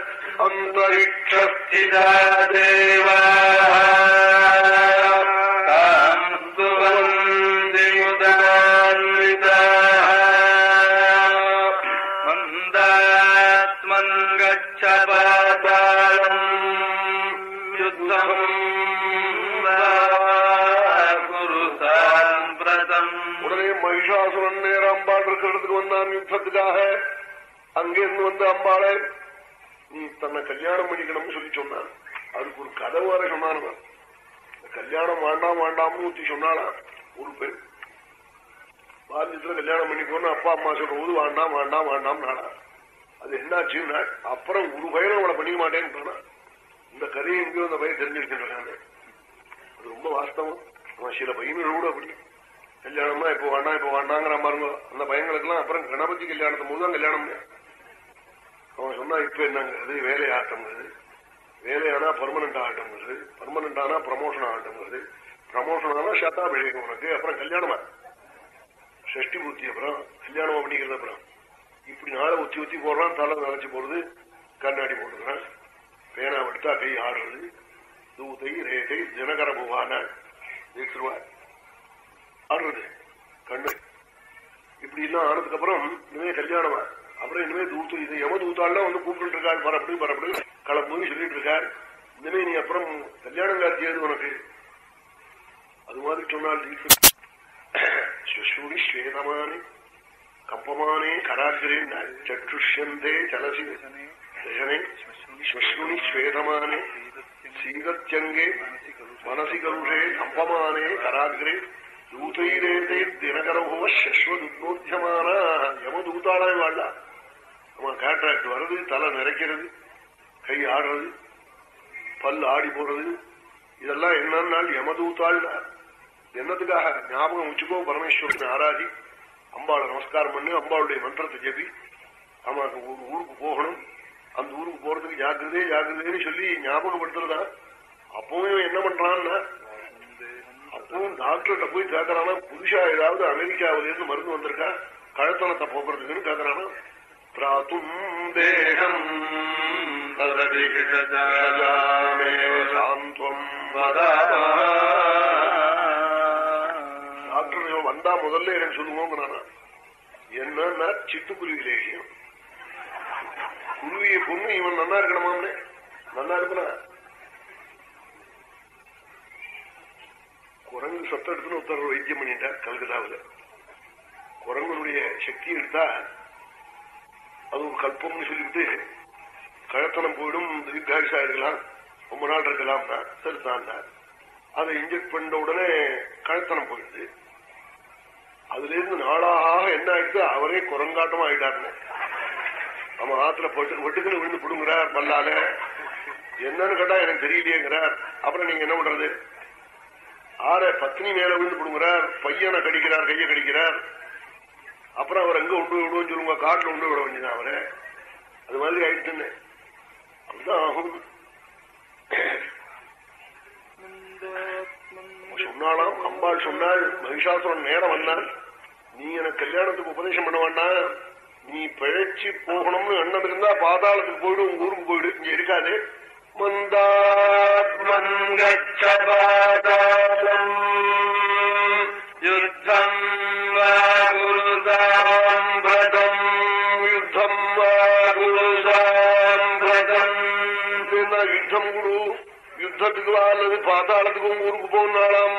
அந்தரிக்ஷஸ்திதா இருக்கிறதுக்கு யுத்தத்துக்காக அங்கிருந்து வந்து அம்பாள நீ தன்னை கல்யாணம் பண்ணிக்கணும்னு சொல்லி சொன்னான். அதுக்கு ஒரு கதவு வர சொன்னான் கல்யாணம் வேண்டாம் வேண்டாம்னு ஊத்தி சொன்னாளா? ஒரு பெண் பால்யத்துல கல்யாணம் பண்ணி போன அப்பா அம்மா சொல்ற போது வேண்டாம் வேண்டாம் வேண்டாம் நாடா அது என்னாச்சுன்னா அப்புறம் ஒரு பையனை அவளை பண்ணிக்க மாட்டேன்னு இந்த கதையை எங்கேயோ அந்த பையன் தெரிஞ்சிருக்கின்றாங்க அது ரொம்ப வாஸ்தவம். அவன் சில பையன்கள் கூட அப்படி கல்யாணமா இப்ப வேண்டாம் இப்ப வேண்டாங்கிற மாதிரி அந்த பையங்களுக்கு எல்லாம் அப்புறம் கணபதி கல்யாணத்தை போதுதான் கல்யாணம். அவன் சொன்னா இப்ப என்னங்கிறது வேலை ஆட்டம்ங்கிறது. வேலையானா பர்மனன்ட் ஆகட்டும்ங்கிறது. பர்மனன்ட் ஆனா ப்ரமோஷன் ஆகட்டும்ங்கிறது. ப்ரமோஷன் ஆனா சத்தாபிஷேகம் உனக்கு. அப்புறம் கல்யாணமா? ஷஷ்டி பூர்த்தி அப்புறம் கல்யாணம் அப்படிங்கிறது அப்புறம். இப்படி நாளை உச்சி உச்சி போடுறான் தலை நினைச்சு போறது கண்ணாடி போட்டுக்கிறான். பேனா எடுத்தா கை ஆடுறது தூதை ரேகை தினகர புவான வீசுருவார் ஆடுறது. கண்ணு. இப்படி எல்லாம் ஆனதுக்கு அப்புறம் இனிமே கல்யாணமா? அப்புறம் இனிமே தூத்து இது யம தூத்தாள்லாம் வந்து கூப்பிட்டு இருக்காரு பரப்படி பரப்படி கலப்புன்னு சொல்லிட்டு இருக்காரு. இனிமே நீ அப்புறம் கல்யாணம் காட்சி உனக்கு? அது மாதிரி சொன்னால் சுஷ்மி ஸ்வேதமானே கம்பமானே கராகிரே சற்றுஷ்யந்தே சலசி ஸ்வஸ்ருணி ஸ்வேதமானே சீதத்யங்கே மனசி கருஷே கம்பமானே கராகிரே தூதைரேதே தினகரபோ சஸ்வதுத்னோத்தியமான வாழா நம்ம கான்ட்ராக்ட் வர்றது தலை நிறைக்கிறது கை ஆடுறது பல் ஆடி போறது இதெல்லாம் என்னன்னா யமதூத்தாள் என்னத்துக்காக ஞாபகம் வச்சுக்கோ பரமேஸ்வரன் ஆராதி அம்பாளை நமஸ்காரம் பண்ணு அம்பாளுடைய மந்திரத்தை ஜெபி ஆமாக்கு ஒரு ஊருக்கு போகணும் அந்த ஊருக்கு போறதுக்கு ஜாக்கிரதே ஜாக்கிரதேன்னு சொல்லி ஞாபகப்படுத்துறதா அப்பவும் என்ன பண்றான்னா அப்போ டாக்டர்கிட்ட போய் கேட்கறானா புருஷா ஏதாவது அமெரிக்காவில இருந்து மருந்து வந்திருக்கா? கழுத்தனத்தை போக்குறதுக்குன்னு கேட்கறானா பிராத்தும் தேகம் டாக்டர் வந்தா முதல்ல எனக்கு சொல்லுவோங்கிறானா. என்னன்னா சிட்டுக்குருவி லேகியம். குருவியை பொண்ணு இவன் நல்லா இருக்கணுமாம்னே நல்லா இருக்கணும் குரங்கு சத்தம் எடுத்துன்னு ஒருத்தர் வைத்தியம் பண்ணிட்டார் கல்கத்தாவில். குரங்களுடைய சக்தி எடுத்தா அது ஒரு கல்பம்னு சொல்லிவிட்டு கழத்தனம் போயிடும் தீர்காயுஷா இருக்கலாம் ரொம்ப நாள் இருக்கலாம்னா சரிதான் அதை இன்ஜெக்ட் பண்ண உடனே கழத்தனம் போயிடுது. அதுல இருந்து நாளாக என்ன ஆயிடுது? அவரே குரங்காட்டம் ஆயிட்டாருன்னு நம்ம ஆத்துல பட்டு வெட்டுக்குன்னு விழுந்து பிடுங்குறார் பல்லால. என்னன்னு கேட்டா எனக்கு தெரியலையேங்கிறார். அப்புறம் நீங்க என்ன பண்றது? ஆற பத்னி மேல விழுந்து புடுங்குறார் பையனை கடிக்கிறார் கையை கடிக்கிறார். அப்புறம் அவர் எங்க உண்டு விடுவோம் சொல்லுங்க காட்டுல உண்டு விட வேண்டியது அவரை. அது மாதிரி ஆயிடுச்சுன்னு அப்படிதான் ஆகும். சொன்னாலாம் அம்பாள் சொன்னாள் மகிஷாசுரன் நேரம் வந்தான். நீ எனக்கு கல்யாணத்துக்கு உபதேசம் பண்ண வேண்டாம். நீ பிழைச்சு போகணும்னு எண்ணம் இருந்தா பாதாளத்துக்கு போயிடு உங்க ஊருக்கு போயிடு. இங்க இருக்காது. மந்தாத்மங்கச்சபாதாளம் யுத்தம் வா குருதாம்பிரதம் யுத்தம் குருதாம்பிரதம் யுத்தம் குடு யுத்தத்துக்கு வா அல்லது ஊருக்கு போனாலாம்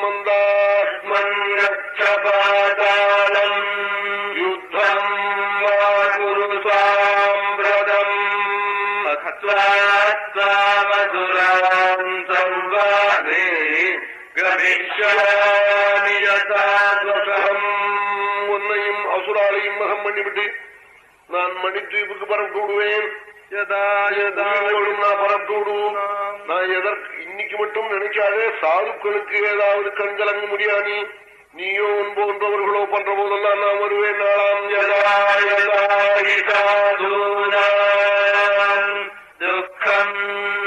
அசுராலையும் மகம் பண்ணிவிட்டு நான் மணித்வீப்புக்கு பரப்பு விடுவேன் யதா யதா உயிரோடும் நான் பரப்பு விடுவோம் நான் எதற்கு இன்னைக்கு மட்டும் நினைக்காதே சாதுக்களுக்கு ஏதாவது கண்கலங்க முடியானி நீயோ உன் போன்றவர்களோ பண்ற போதெல்லாம் நான் வருவேன் நாளாம் யதா யதா ஹி சாதுனாம் துக்கம்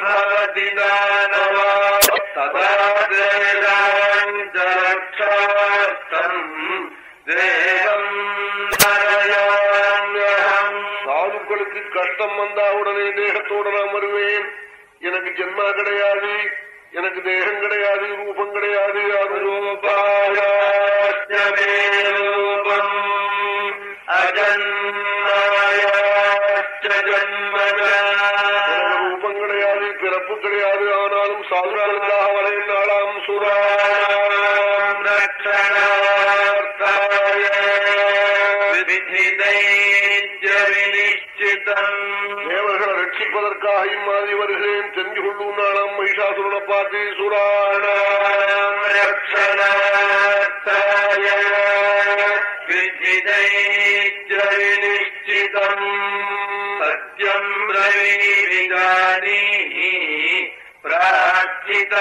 பவதி தானவா ததா உடனே தேகத்தோட நான் வருவேன். எனக்கு ஜென்மா கிடையாது எனக்கு தேகம் கிடையாது ரூபம் கிடையாது. அது ரூபாயாஸ்யமே ரூபம் கிடையாது பிறப்பு கிடையாது ஆனாலும் சாதுக்களுக்காக வரையும் நாளாம் சுராம் ரக்ஷணார்த்தாய விதிதைத்ய வினிச்சிதம் இம்மாதிரி வருகிறேன். தெரிஞ்சு கொள்ளும் நாளாம் மகிஷாசுரனை பார்த்து சுராண ரக்ஷணார்த்தாய சத்யம் ரவிவிஜானீஹி பிரார்த்திதாஹம்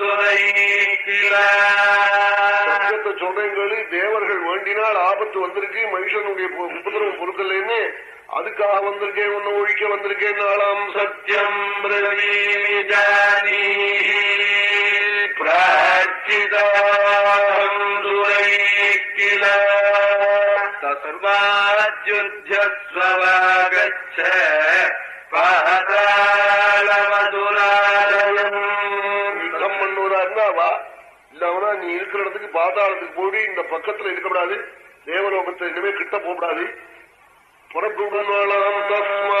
துரைக்கிலா சத்தியத்தை சொல்றேங்களு தேவர்கள் வேண்டினால் ஆபத்து வந்திருக்கு மனுஷனுடைய உபதிரவம் பொறுக்கலன்னு. அதுக்காக வந்திருக்கேன் ஒன்னு ஒழிக்க வந்திருக்கேன் நாளாம் சத்தியம் பிரவீமி ஜானீஹி பிரார்த்திதாஹம் பாதாளமதுராலயம் யுத்தம் பண்ணுவதா இல்லாமனா நீ இருக்கிற இடத்துக்கு பாதாளத்துக்கு போய் இந்த பக்கத்துல இருக்கக்கூடாது தேவலோகத்தை இனிமே கிட்ட போகக்கூடாது. പുറപ്പെടുന്നോളം തസ്മാജസ്വരാഗച്ച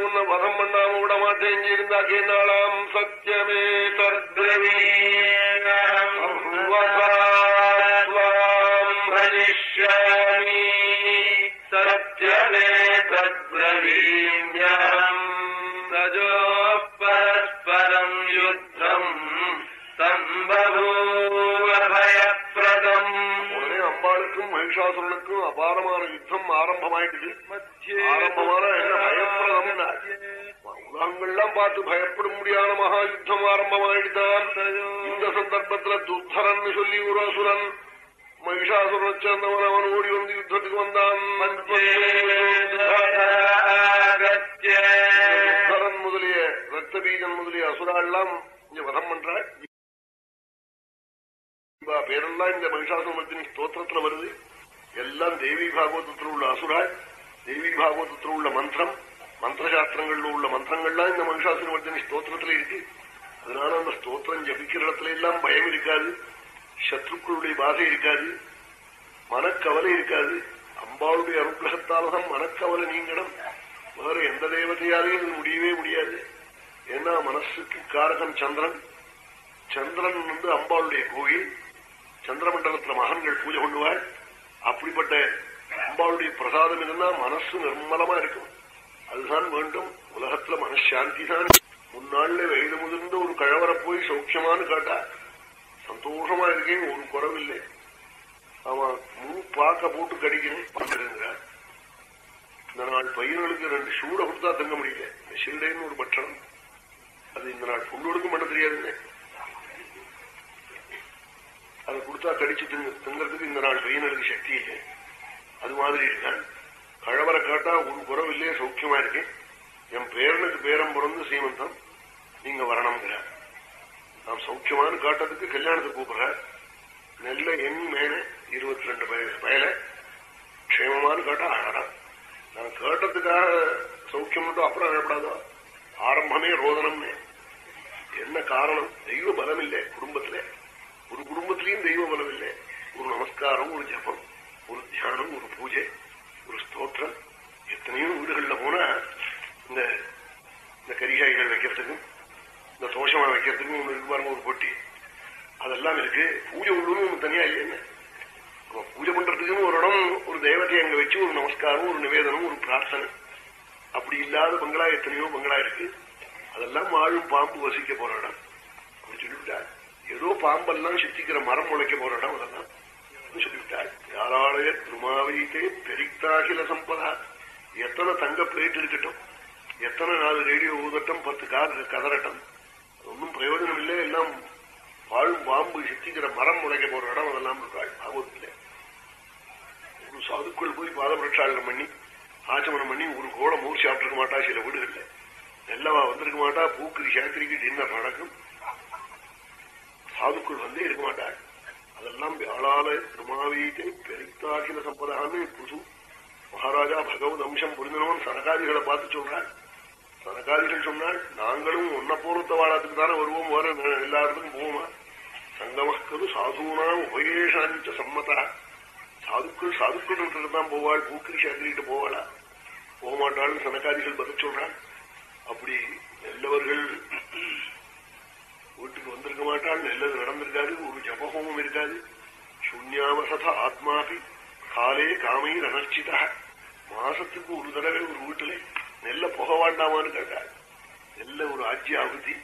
ഒന്നും വധം വന്നാമൂടമാറ്റം ചെയ്യുന്ന നാളാം സത്യമേ തർദ്രവീ மகிஷாசுரனுக்கும் அபாரமான யுத்தம் ஆரம்பமாயிடுது ஆரம்பமான என்ன பயப்பிரதம் உலகங்கள்லாம் பார்த்து பயப்பட முடியாத மகா யுத்தம் ஆரம்பமாயிட்டான் இந்த சந்தர்ப்பத்துல துர்தரன் சொல்லி ஒரு அசுரன் மகிஷாசுரன் சேர்ந்தவன் அவன் ஓடி வந்து யுத்தத்துக்கு வந்தான் முதலிய ரத்த பீஜன் முதலிய அசுராள்லாம் இங்க வதம் பண்றாள் பேரெல்லாம் இந்த மகிஷாசுரத்தின் ஸ்தோத்திரத்துல வருது எல்லாம் தேவி பாகவதத்தில் உள்ள அசுராள் தேவி பாகவதத்தில் உள்ள மந்திரம் மந்திரசாஸ்திரங்கள்ல உள்ள மந்திரங்கள்லாம் இந்த மகிஷாசுரமர்த்தினி ஸ்தோத்திரத்துல இருக்கு அதனால அந்த ஸ்தோத்திரம் ஜபிக்கிற இடத்துல எல்லாம் பயம் இருக்காது சத்ருக்களுடைய பாதை இருக்காது. மனக்கவலை இருக்காது. அம்பாளுடைய அனுகிரகத்தால்தான் மனக்கவலை நீங்கணும். வேற எந்த தேவதையாலையும் இது முடியவே முடியாது. ஏன்னா மனசுக்கு காரகன் சந்திரன். சந்திரன் வந்து அம்பாளுடைய கோயில். சந்திரமண்டலத்துல மகன்கள் பூஜை பண்ணுவாள் அப்படிப்பட்ட அம்பாளுடைய பிரசாதம் இருந்தா மனசு நிர்மலமா இருக்கும். அதுதான் வேண்டும். உலகத்துல மனசாந்தி தான் முன்னாள்ல வயது முதிர்ந்த ஒரு கழவரை போய் சௌக்கியமானு காட்டா சந்தோஷமா இருக்கேன் ஒரு குறவில்லை. அவன் முழு பாக்க போட்டு கடிக்கிறேன் இந்த நாள் பையன்களுக்கு ரெண்டு சூட கொடுத்தா தங்க முடியல. ஷீல்டேன்னு ஒரு பட்சம் அது இந்த நாள் பொண்ணோடுக்கும் பண்ண தெரியாதுங்க. அதை கொடுத்தா கடிச்சு திங்க திங்கிறதுக்கு இந்த நாள் பையனுக்கு சக்தி இல்லை. அது மாதிரி இருக்கான் கழவரை காட்டா ஒரு குறவு இல்லையே சௌக்கியமா இருக்கேன் என் பேரனுக்கு பேரம் பிறந்து சீமந்தம். நீங்க வரணுங்கிறார் நாம் சௌக்கியமானு காட்டுறதுக்கு கல்யாணத்துக்கு கூப்பிடுற நெல்ல எண் மேலே இருபத்தி ரெண்டு பயல. க்ஷேமமானு காட்டா அழகா. நான் கேட்டதுக்காக சௌக்கியம் மட்டும் அப்புறம் அழப்படாதோ? ஆரம்பமே ரோதனம்னே. என்ன காரணம்? தெய்வ பலம் இல்லை குடும்பத்திலே. ஒரு குடும்பத்திலையும் தெய்வ பலம் இல்லை ஒரு நமஸ்காரம் ஒரு ஜபம் ஒரு தியானம் ஒரு பூஜை ஒரு ஸ்தோத்திரம். எத்தனையோ வீடுகளில் போனா இந்த இந்த கரிகாய்கள் வைக்கிறதுக்கும் இந்த தோஷம் வைக்கிறதுக்கும் ஒண்ணு ஒரு பொட்டி. அதெல்லாம் இருக்கு. பூஜை உள்ளுன்னு ஒண்ணு தனியா இல்லைன்னு பூஜை பண்றதுக்குன்னு ஒரு இடம் ஒரு தேவத்தையை அங்க வச்சு ஒரு நமஸ்காரம் ஒரு நிவேதனம் ஒரு பிரார்த்தனை. அப்படி இல்லாத பங்களா எத்தனையோ பங்களா இருக்கு. அதெல்லாம் வாழும் பாம்பு வசிக்க போற இடம். அப்படி சொல்லிவிட்டார். ஏதோ பாம்பெல்லாம் சுத்திக்கிற மரம் முளைக்க போற இடம் அதெல்லாம். சொல்லிவிட்டார். யாராலய திருமாவீட்டே பெரித்தாகில சம்பதா. எத்தனை தங்க பிளேட் இருக்கட்டும். எத்தனை நாலு ரேடியோ ஊதட்டம் பத்து கார் கதறட்டம். ஒன்றும் பிரயோஜனம் இல்லை. எல்லாம் வாழும் பாம்பு சித்திக்கிற மரம் முளைக்க போற இடம் அதெல்லாம் இருக்காள் பாகவத்தில் ஒரு சாதுக்குள் போய் பாத பிரட்சாளனம் பண்ணி ஆச்சமனம் பண்ணி ஒரு கோட மூர் சாப்பிட்டுருக்க மாட்டா சில வீடுகள்ல. நெல்லவா வந்திருக்க மாட்டா பூக்கு சாத்திரிக்கு டின்னர் நடக்கும். சாதுக்குள் வந்தே இருக்க மாட்டாள் அதெல்லாம் வியாழால திருமாவீட்டை பெரித்தாகில சம்பதான்னு புது மகாராஜா பகவத் அம்சம் புரிந்தனவன் சனகாதிகளை பார்த்து சொல்றாள் சனகாதிகள் சொன்னால் நாங்களும் ஒன்ன போறத்த வாழத்துக்கு தானே வருவோம் வர எல்லாருக்கும் போவோமா? சங்கமக்கது சாதுனாம் உபயேஷாஞ்ச சம்மதா. சாதுக்கள் சாதுக்கள் தான் போவாள் பூக்கிரி சாத்திரிட்டு போவாளா? போக மாட்டாள்னு சனகாதிகள் பதில் சொல்றாள் அப்படி நல்லவர்கள் வீட்டுக்கு வந்திருக்க மாட்டாள் நல்லது நடந்திருக்காது ஒரு ஜபஹோமம் இருக்காது. சூன்யாவசத ஆத்மாபி காலே காமை அனர்ச்சிதா. மாசத்துக்கு ஒரு தடவை ஒரு வீட்டுல நெல்ல புக வேண்டாமான்னு கேட்டாள் நெல்ல ஒரு ஆஜ்ய ஆகுதி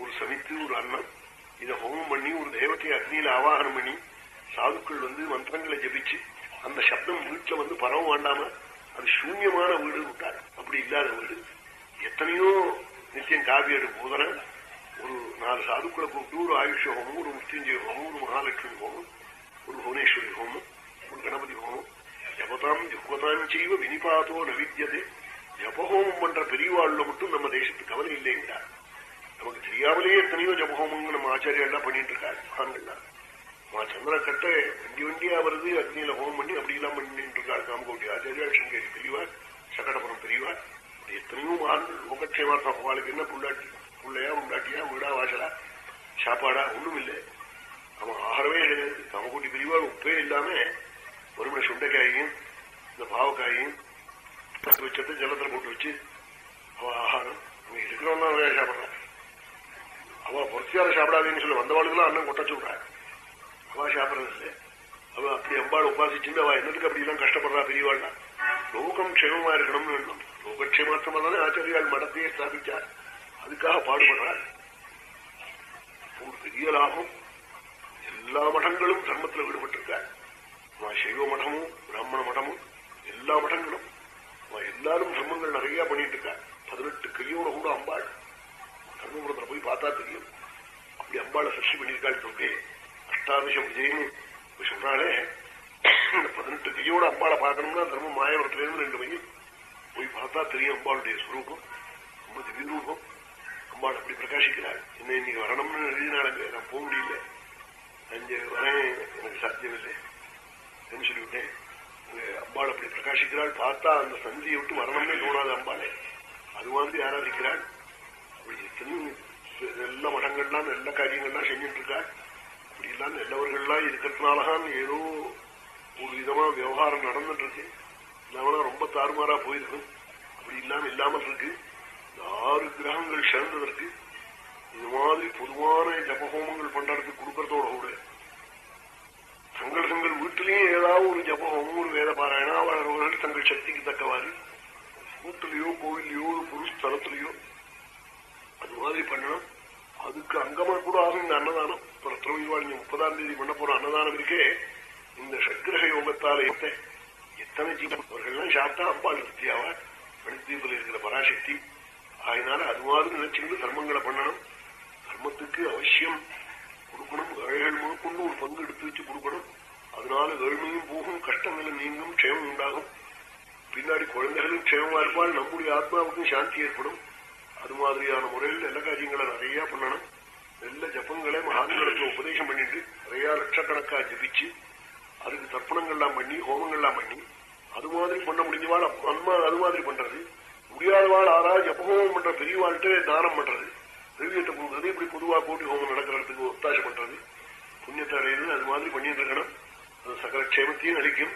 ஒரு சமைத்து ஒரு அன்னம். இதை ஹோமம் பண்ணி ஒரு தேவத்தை அக்னியில ஆவாகனம் பண்ணி சாதுக்கள் வந்து மந்திரங்களை ஜபிச்சு அந்த சப்தம் வீட்டுல வந்து பரவ வேண்டாம அது சூன்யமான வீடு விட்டார். அப்படி இல்லாத வீடு. எத்தனையோ நித்தியம் காவியடு போதன ஒரு நாலு சாதுக்களை கூப்பிட்டு ஒரு ஆயுஷ ஹோமம் ஒரு முத்தியஞ்சய ஹோமம் ஒரு மகாலட்சுமி ஹோமம் ஒரு புவனேஸ்வரி ஹோமம் ஒரு கணபதி ஹோமம். ஜபதாம் ஜுக்வதாம் செய்வ வினிபாதோ நவித்தியதே ஜபஹோமம் பண்ற பெரியவாழ்ல மட்டும் நம்ம தேசத்துக்கு கவலை இல்லைங்களா நமக்கு தெரியாமலேயே எத்தனையோ ஜபஹோமங்க நம்ம ஆச்சாரியெல்லாம் பண்ணிட்டு இருக்காரு மகான்கள்லாம் சந்திர கட்ட வண்டி வண்டியா வருது அக்னியில ஹோமம் பண்ணி அப்படி எல்லாம் பண்ணிட்டு இருக்காரு காமகோட்டி ஆச்சாரியா சிங்கேரி பெரியவார் சகடபுரம் பெரியவார் எத்தனையோ மகான்கள் லோகக்ஷேமார்த்தம் அவளுக்கு என்ன புள்ளாட்டி பிள்ளையா உண்டாட்டியா வீடா வாசலா சாப்பாடா ஒண்ணும் இல்லை அவன் ஆகவே கிடையாது. காமகோட்டி பெரியவாள் உப்பே இல்லாம ஒருமணி சுண்டைக்காயையும் இந்த பாவக்காயையும் வச்சது ஜலத்தில் போட்டு வச்சு அவ ஆகாரம் அங்க இருக்கிறவன் தான் நிறைய சாப்பிடறான் அவ பொறுத்தியார சாப்பிடாதுன்னு சொல்லி வந்தவாளுக்கெல்லாம் அண்ணன் கொட்ட சொல்றாரு அவ சாப்பிடறது இல்லை. அவ அப்படி அம்பாள் உபாசிச்சுட்டு அவ என்னதுக்கு அப்படிலாம் கஷ்டப்படுறா பெரியவாள்னா? லோகம் க்ஷேமமா இருக்கணும்னு வேணும் லோகக்ஷேமாத்திரமா தானே ஆச்சாரியால் மடத்தையே ஸ்தாபிச்சார். அதுக்காக பாடுபடுறாள் ஒரு பெரிய லாபம். எல்லா மடங்களும் தர்மத்தில் ஈடுபட்டிருக்காள் சைவ மடமும் பிராமண மடமும் எல்லா மடங்களும். எல்லாரும் தர்மங்கள் நிறைய பண்ணிட்டு இருக்கா. பதினெட்டு கையோட கூட அம்பாள். தர்மபுரத்துல போய் பார்த்தா தெரியும். அப்படி அம்பாளை சஷ்டி பண்ணியிருக்காள் தொகை அஷ்டாதசம் விஜயன்னு சொல்றாளே இந்த பதினெட்டு கையோட அம்பாளை பார்க்கணும்னா தர்ம மாயவரத்திலேருந்து ரெண்டு மையம் போய் பார்த்தா தெரியும் அம்பாளுடைய ஸ்வரூபம் ரொம்ப திவ்யரூபம் அம்பாள் அப்படி பிரகாசிக்கிறாள். என்ன இன்னைக்கு வரணும்னு எழுதினாளுங்க நான் போக முடியல. அஞ்சு வரேன். எனக்கு சாத்தியம் இல்லை என்று சொல்லிவிட்டேன். அம்பாள் அப்படி பிரகாசிக்கிறாள். பார்த்தா அந்த சந்தியை விட்டு வரணும்னே தோணாது அம்பாளே. அது மாதிரி ஆராதிக்கிறாள். அப்படி எத்தனையும் நல்ல மடங்கள்லாம் நல்ல காரியங்கள்லாம் செஞ்சுட்டு இருக்காள் அப்படி எல்லாம் நல்லவர்கள்லாம் இருக்கிறதுனாலதான் ஏதோ ஒரு விதமா விவகாரம் நடந்துட்டு இருக்கு இல்லாமனா ரொம்ப தாறுமாறா போயிருக்கும். அப்படி இல்லாம இல்லாமல் இருக்கு. ஆறு கிரகங்கள் சேர்ந்ததற்கு இது மாதிரி பொதுவான ஜபஹோமங்கள் பண்றதுக்கு கொடுக்கறதோட கூட தங்கள் தங்கள் வீட்டிலையும் ஏதாவது ஒரு ஜபம் ஒரு வேத பாராயணம் அவர்கள் தங்கள் சக்திக்கு தக்கவாறு வீட்டிலேயோ கோவிலையோ பொது ஸ்தலத்திலேயோ அது மாதிரி பண்ணணும். அதுக்கு அங்கமா கூட ஆகும் இந்த அன்னதானம். ரத்னவிவாளி முப்பதாம் தேதி பண்ண போற அன்னதானம் இருக்கே. இந்த சக்கிரக யோகத்தால எத்தனை ஜீவன்? அவர்கள்லாம் சாப்பிட்டா அம்பாள் நிறுத்தியாவா மணித்தீபத்தில் இருக்கிற பராசக்தி. அதனால அது மாதிரி நினைச்சுக்கிட்டு தர்மங்களை பண்ணணும். தர்மத்துக்கு அவசியம். கொடுக்கணும். ஏழைகள் முதற்கொண்டு ஒரு பங்கு எடுத்து வச்சு கொடுக்கணும். அதனால ஏழ்மையும் போகும் கஷ்டங்களும் நீங்கும் க்ஷேமம் உண்டாகும். பின்னாடி குழந்தைகளும் க்ஷேமமா இருப்பால் நம்முடைய ஆத்மாவுக்கும் சாந்தி ஏற்படும். அது மாதிரியான முறையில் நல்ல காரியங்களை நிறைய பண்ணணும். நல்ல ஜப்பங்களை மகான்களுக்கு உபதேசம் பண்ணிட்டு நிறைய லட்சக்கணக்கா ஜபிச்சு அதுக்கு தர்ப்பணங்கள்லாம் பண்ணி ஹோமங்கள்லாம் பண்ணி அது மாதிரி பண்ண முடிஞ்சவாள். அம்மா அது மாதிரி பண்றது. முடியாதவாள் ஆறா ஜப்பகோமம் பண்ற பெரியவாழ்கிட்ட தானம் பண்றது. திரவியத்தை கொடுக்கறது இப்படி பொதுவா கோட்டி ஹோமம் நடக்கிறதுக்கு ஒத்தாசை பண்றது புண்ணியத்தை அடையுது அது மாதிரி பண்ணிட்டு இருக்கணும் அது சகல க்ஷேமத்தையும் அளிக்கும்.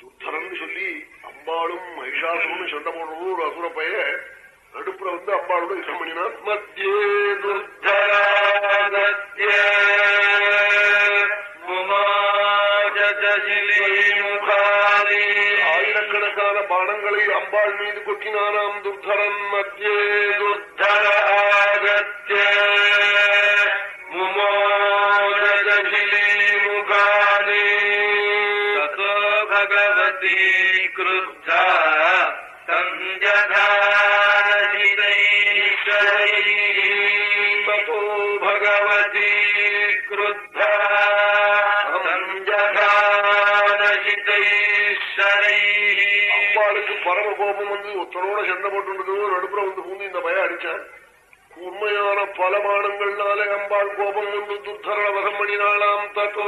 துர்தரன்னு சொல்லி அம்பாளும் மகிஷாசுரனும் சண்டை போடுறதும் ஒரு அசுர பைய நடுப்புற வந்து அம்பாளோட யுத்தம் பண்ணினான். மத்தியே துர்தராதத்ய அம்பாள் மீது கொட்டினானாம் துர்தரன் மத்தியே துர்தர ஆகத்தே பரம கோபம் வந்து ஒத்தனோட சண்டை போட்டுருந்ததோ. நடுப்புற வந்து பூந்து இந்த பய அடிச்சான். கூர்மையான பல பானங்கள்னாலே அம்பாள் கோபம் கொண்டு துர்தரண வசம் பண்ணினாலாம் தத்தோ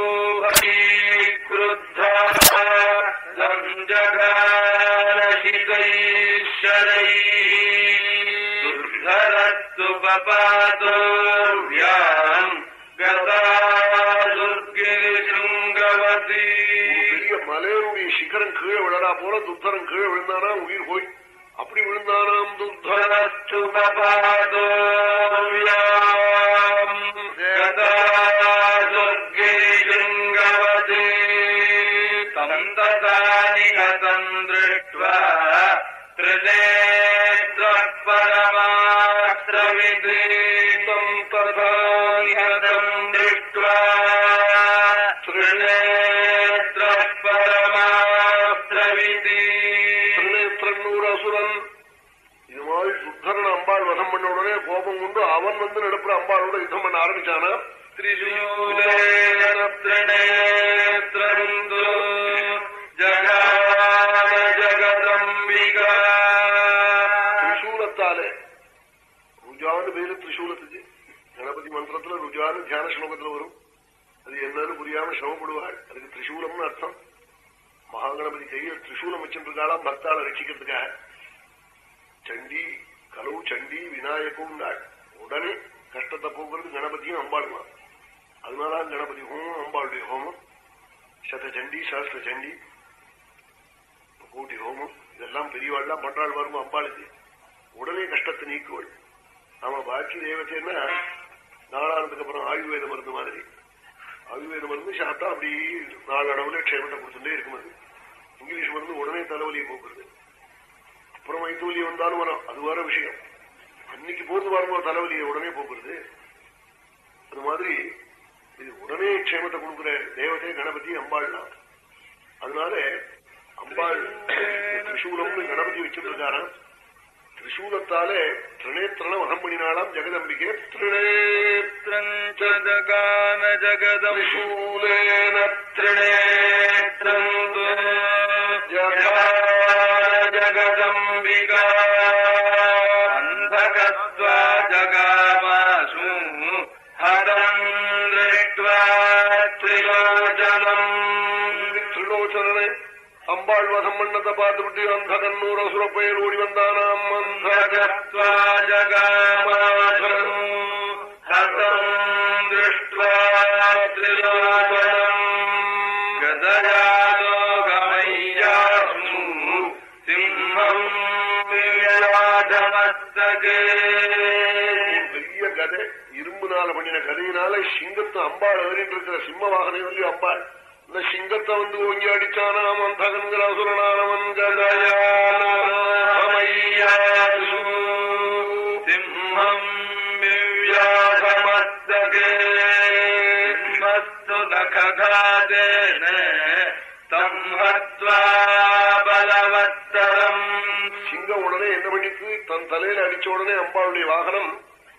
துர்தரத்து பபாதோர்யாம் கதா மலையனுடைய சிகரம் கீழே விழறா போல துர்தரன் கீழே விழுந்தானா உயிர் போய். அப்படி விழுந்தானாம் துர்தர அவன் வந்து நடப்புற அம்பாளோட யுத்தம் பண்ண ஆரம்பிச்சானா? ത്രിശൂലത്താലെ ருஜான்னு பேரு திரிசூலத்துக்கு. கணபதி மந்திரத்துல ருஜான்னு தியான ஸ்லோகத்துல வரும். அது என்னன்னு புரியாம சிரமப்படுவாள். அதுக்கு திரிசூலம்னு அர்த்தம். மகாகணபதி கையில் திரிசூலம் வச்சிருக்காளாம் பக்தாளை ரட்சிக்கிறதுக்காக. சண்டி கலவு சண்டி விநாயகம் நாள் உடனே கஷ்டத்தை போக்குறது கணபதியும் அம்பாளுமா? அதனால கணபதி ஹோமம் அம்பாளுடைய ஹோமம். சத சாஸ்திர சண்டி கூட்டி ஹோமம். இதெல்லாம் பெரியவாள்லாம் பண்றாள் வரும் அம்பாளுக்கு? உடனே கஷ்டத்தை நீக்குவள். நாம பாக்கி தேவத்தைன்னா நாளானதுக்கு அப்புறம் ஆயுர்வேத மருந்து மாதிரி. ஆயுர்வேத மருந்து சாப்பிட்டா அப்படி நாளடவுல க்ஷேமத்தை கொடுத்துட்டே இருக்கும் அது. இங்கிலீஷ் மருந்து உடனே தலைவலியை போக்குறது. அப்புறம் வயிற்று வந்தாலும் வரும். அது வேற விஷயம். அன்னைக்கு போர்ந்து பாருங்க தலைவலியை உடனே போகிறது அது மாதிரி இது உடனே க்ஷேமத்தை கொடுக்குற தேவதை கணபதி அம்பாள்னா அதனால அம்பாள் திரிசூலம்னு கணபதி வச்சிருக்காராம் திரிசூலத்தாலே திரிநேத்திரனம் அகம் பண்ணினாலாம் ஜெகதம்பிகே. திரிநேத்திரஞ்சகான ஜெகதூலேன திரிநேத்திரம் அவனை பார்த்துவிட்டு அந்த கண்ணூர சுரப்பையன் ஓடி வந்தானாம் பெரிய கதை இரும்புனால பண்ணின கதையினால சிங்கத்து அம்பாள் இருக்கிற சிம்ம வாகனம் அம்பாள். இந்த சிங்கத்தை வந்து ஓங்கி அடிச்சானாம் அந்தகன்கிற அசுரனானவன் சிம்மம் சிங்க உடனே என்ன பண்ணிக்கு தன் தலையில அடிச்ச உடனே அம்பாளுடைய வாகனம்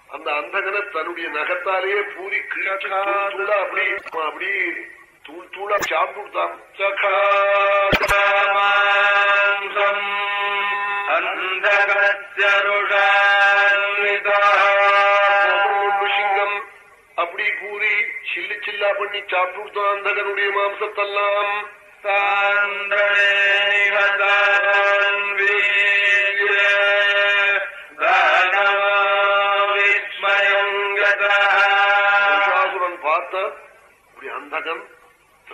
அந்த அந்தகனை தன்னுடைய நகத்தாலேயே பூரி கிழிச்சு அப்படி அப்படி தூள் தூளா சாப்பிட்டு கொடுத்தான் சிங்கம் அப்படி பூரி சில்லு சில்லா பண்ணி சாப்பிட்டு கொடுத்தான் அந்தகனுடைய மாம்சத்தெல்லாம். சாந்திரே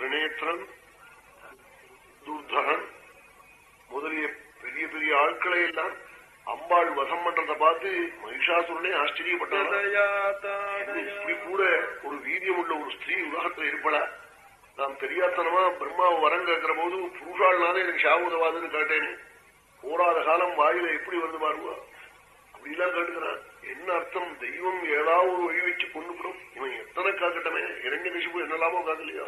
வினேற்றன் துர்தகன் முதலிய பெரிய பெரிய ஆட்களை எல்லாம் அம்பாள் வசம் பண்றதை பார்த்து மகிஷாசுரனே ஆச்சரியப்பட்டான். இப்படி கூட ஒரு வீரியம் உள்ள ஒரு ஸ்திரீ உலகத்துல இருப்படா நான் தெரியாத்தனமா பிரம்மாவை வரம் கேட்கிற போது புருஷாள்னாலே எனக்கு சாவுதவாதுன்னு கேட்டேன்னு போராத காலம் வாயில எப்படி வந்து பாருவா அப்படிலாம் கேட்டுக்கிறான். என்ன அர்த்தம்? தெய்வம் ஏதாவது ஒரு வழி வச்சு கொண்டுக்கிறோம் இவன் எத்தனை காக்கட்டமே? இரண்டு கசிப்பு என்னெல்லாமோ காக்கலையா.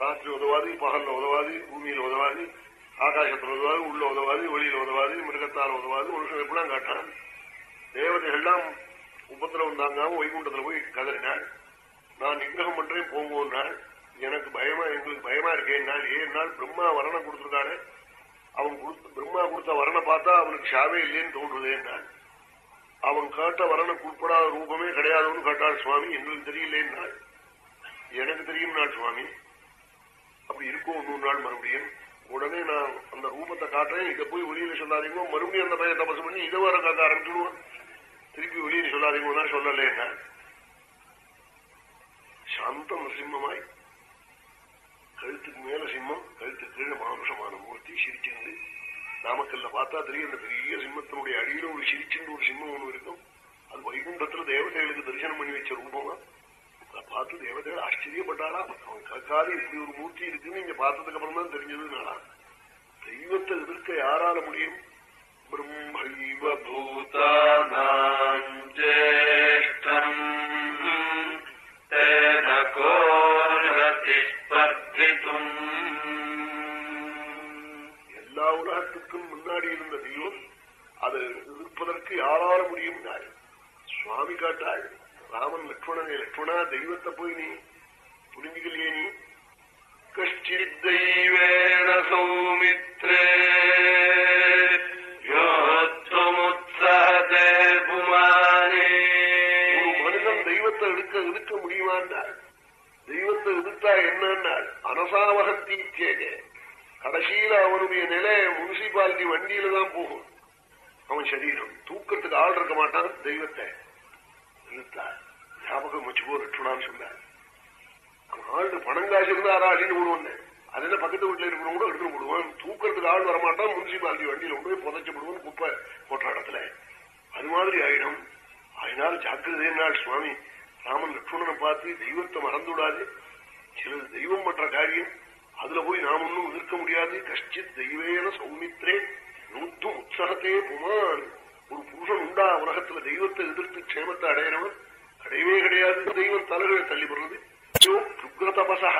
ராத்திரி உதவாது பகல்ல உதவாது பூமியில உதவாது ஆகாசத்துல உதவாது உள்ள உதவாது வெளியில உதவாது மிருகத்தால் உதவாது மனுஷன் எப்படிலாம் காட்டான்? தேவதைகள்லாம் உபத்திரவம் தாங்காம வைகுண்டத்துல போய் கதறினாள் நான் நிகிரகம் பண்றேன் போங்கோன்னாள் எனக்கு பயமா எங்களுக்கு பயமா இருக்கேன்னா ஏன்னால் பிரம்மா வரணம் கொடுத்துருக்காரு. அவன் கொடுத்த பிரம்மா கொடுத்த வரனை பார்த்தா அவனுக்கு ஷாவே இல்லைன்னு தோன்றுதேன்னாள் அவன் காட்ட வரனுக்கு உட்படாத ரூபமே கிடையாதுன்னு கேட்டாள் சுவாமி. எங்களுக்கு தெரியலேன்னாள் எனக்கு தெரியும் நான் சுவாமி. அப்படி இருக்கும் நூறு நாள் மறுபடியும். உடனே நான் அந்த ரூபத்தை காட்டுறேன். இதை போய் வெளியில சொல்லாதீங்க. மறுபடியும் அந்த பையன் தபசு பண்ணி இதை வர காக்க ஆரம்பிச்சுடுவான் திருப்பி வெளியில சொல்லாதீங்க தான் சாந்தம் சிம்மமாய். கழுத்துக்கு மேல சிம்மம் கழுத்துக்கு கீழே மானுஷமான மூர்த்தி சிரிச்சிருந்து நாமக்கல்ல பார்த்தா தெரியும் அந்த பெரிய சிம்மத்தினுடைய அடியில ஒரு சிரிச்சுன்னு ஒரு சிம்மம் ஒண்ணு இருக்கும். அது வைகுண்டத்துல தேவதைகளுக்கு தரிசனம் பண்ணி வச்ச ரூபமா? பார்த்து தேவதை ஆச்சரியப்பட்டாளா கக்காது இப்படி ஒரு மூர்த்தி இருக்குன்னு நீங்க பார்த்ததுக்கு அப்புறம் தான் தெரிஞ்சது நானா தெய்வத்தை எதிர்க்க யாரால முடியும்? பிரம்மூத்தேஷ்டம் எல்லா உலகத்துக்கும் முன்னாடி இருந்த தெய்வம் அதை எதிர்ப்பதற்கு யாரால முடியும்? சுவாமி காட்டாள். ராமன் லட்சுமணன் லட்சுமணா தெய்வத்தை போய் நீ புரிஞ்சுக்கலையே நீ? கஷ்டி தெய்வேன சௌமித்ரே எதிர்க்க எதிர்க்க முடியுமா என்றால் தெய்வத்தை எதிர்த்தா என்னன்னாள் அனசாவகத்தீச்சேக கடைசியில அவனுடைய நிலை முனிசிபாலிட்டி வண்டியில தான் போகும். அவன் சரீரம். தூக்கத்துக்கு ஆள் இருக்க மாட்டான் தெய்வத்தை. எதிர்த்தாள் ஞாபகம் வச்சுக்கோ சொன்னார். ஆள் பணம் காசு இருந்தா ஆறாடின்னு விடுவான் அதுல பக்கத்து வீட்டுல இருக்கிறவங்க கூட எடுத்து விடுவான் தூக்கறதுக்கு ஆள் வரமாட்டான் முனிசிபாலிட்டி வண்டியில கொண்டு போய் புதைச்சு குப்பை போட்ட இடத்துல. அது மாதிரி ஆயிடும். அதனால ஜாக்கிரதை நாள் சுவாமி. ராமன் லட்சுமணனை பார்த்து தெய்வத்தை மறந்துவிடாது சிலது தெய்வம் பண்ற காரியம். அதுல போய் நாம் ஒன்னும் எதிர்க்க முடியாது. கஷ்டித் தெய்வேன சௌமித்ரே நூத்தும் உற்சாகத்தையே புமான் ஒரு புருஷன் உண்டா? உலகத்துல தெய்வத்தை எதிர்த்து க்ஷேமத்தை அடையிறவன்? அடையவே கிடையாது. தெய்வம் தலைகளை தள்ளிப்படுறது தபசா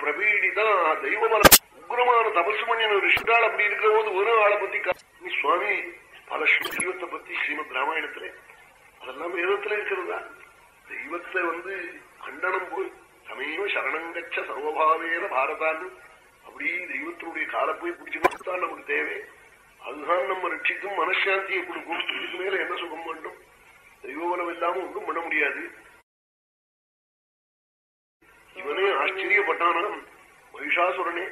பிரபீடிதான் தெய்வபலம் உக்ரமான தபசு பண்ணின ரிஷிகால் அப்படி இருக்கிற போது ஒரு ஆளை பத்தி நீ சுவாமி பல தெய்வத்தை பத்தி ஸ்ரீமத் ராமாயணத்துல. அதெல்லாம் வேதத்துல இருக்கிறதா? தெய்வத்தை வந்து கண்டனம் போய் சமயம் சரணங்கச்ச சர்வபாவேன பாரதான்னு. அப்படி தெய்வத்தினுடைய காலை போய் பிடிச்சுன்னு தான் நமக்கு தேவை. அதுதான் நம்ம ரட்சிக்கும் மனசாந்தியை கொடுக்கும். இதுக்கு மேல என்ன சுகம் வேண்டும்? தெய்வபலம் இல்லாம ஒன்றும் பண்ண முடியாது. இவனே ஆச்சரியப்பட்டானாம். மகிஷாசுரனே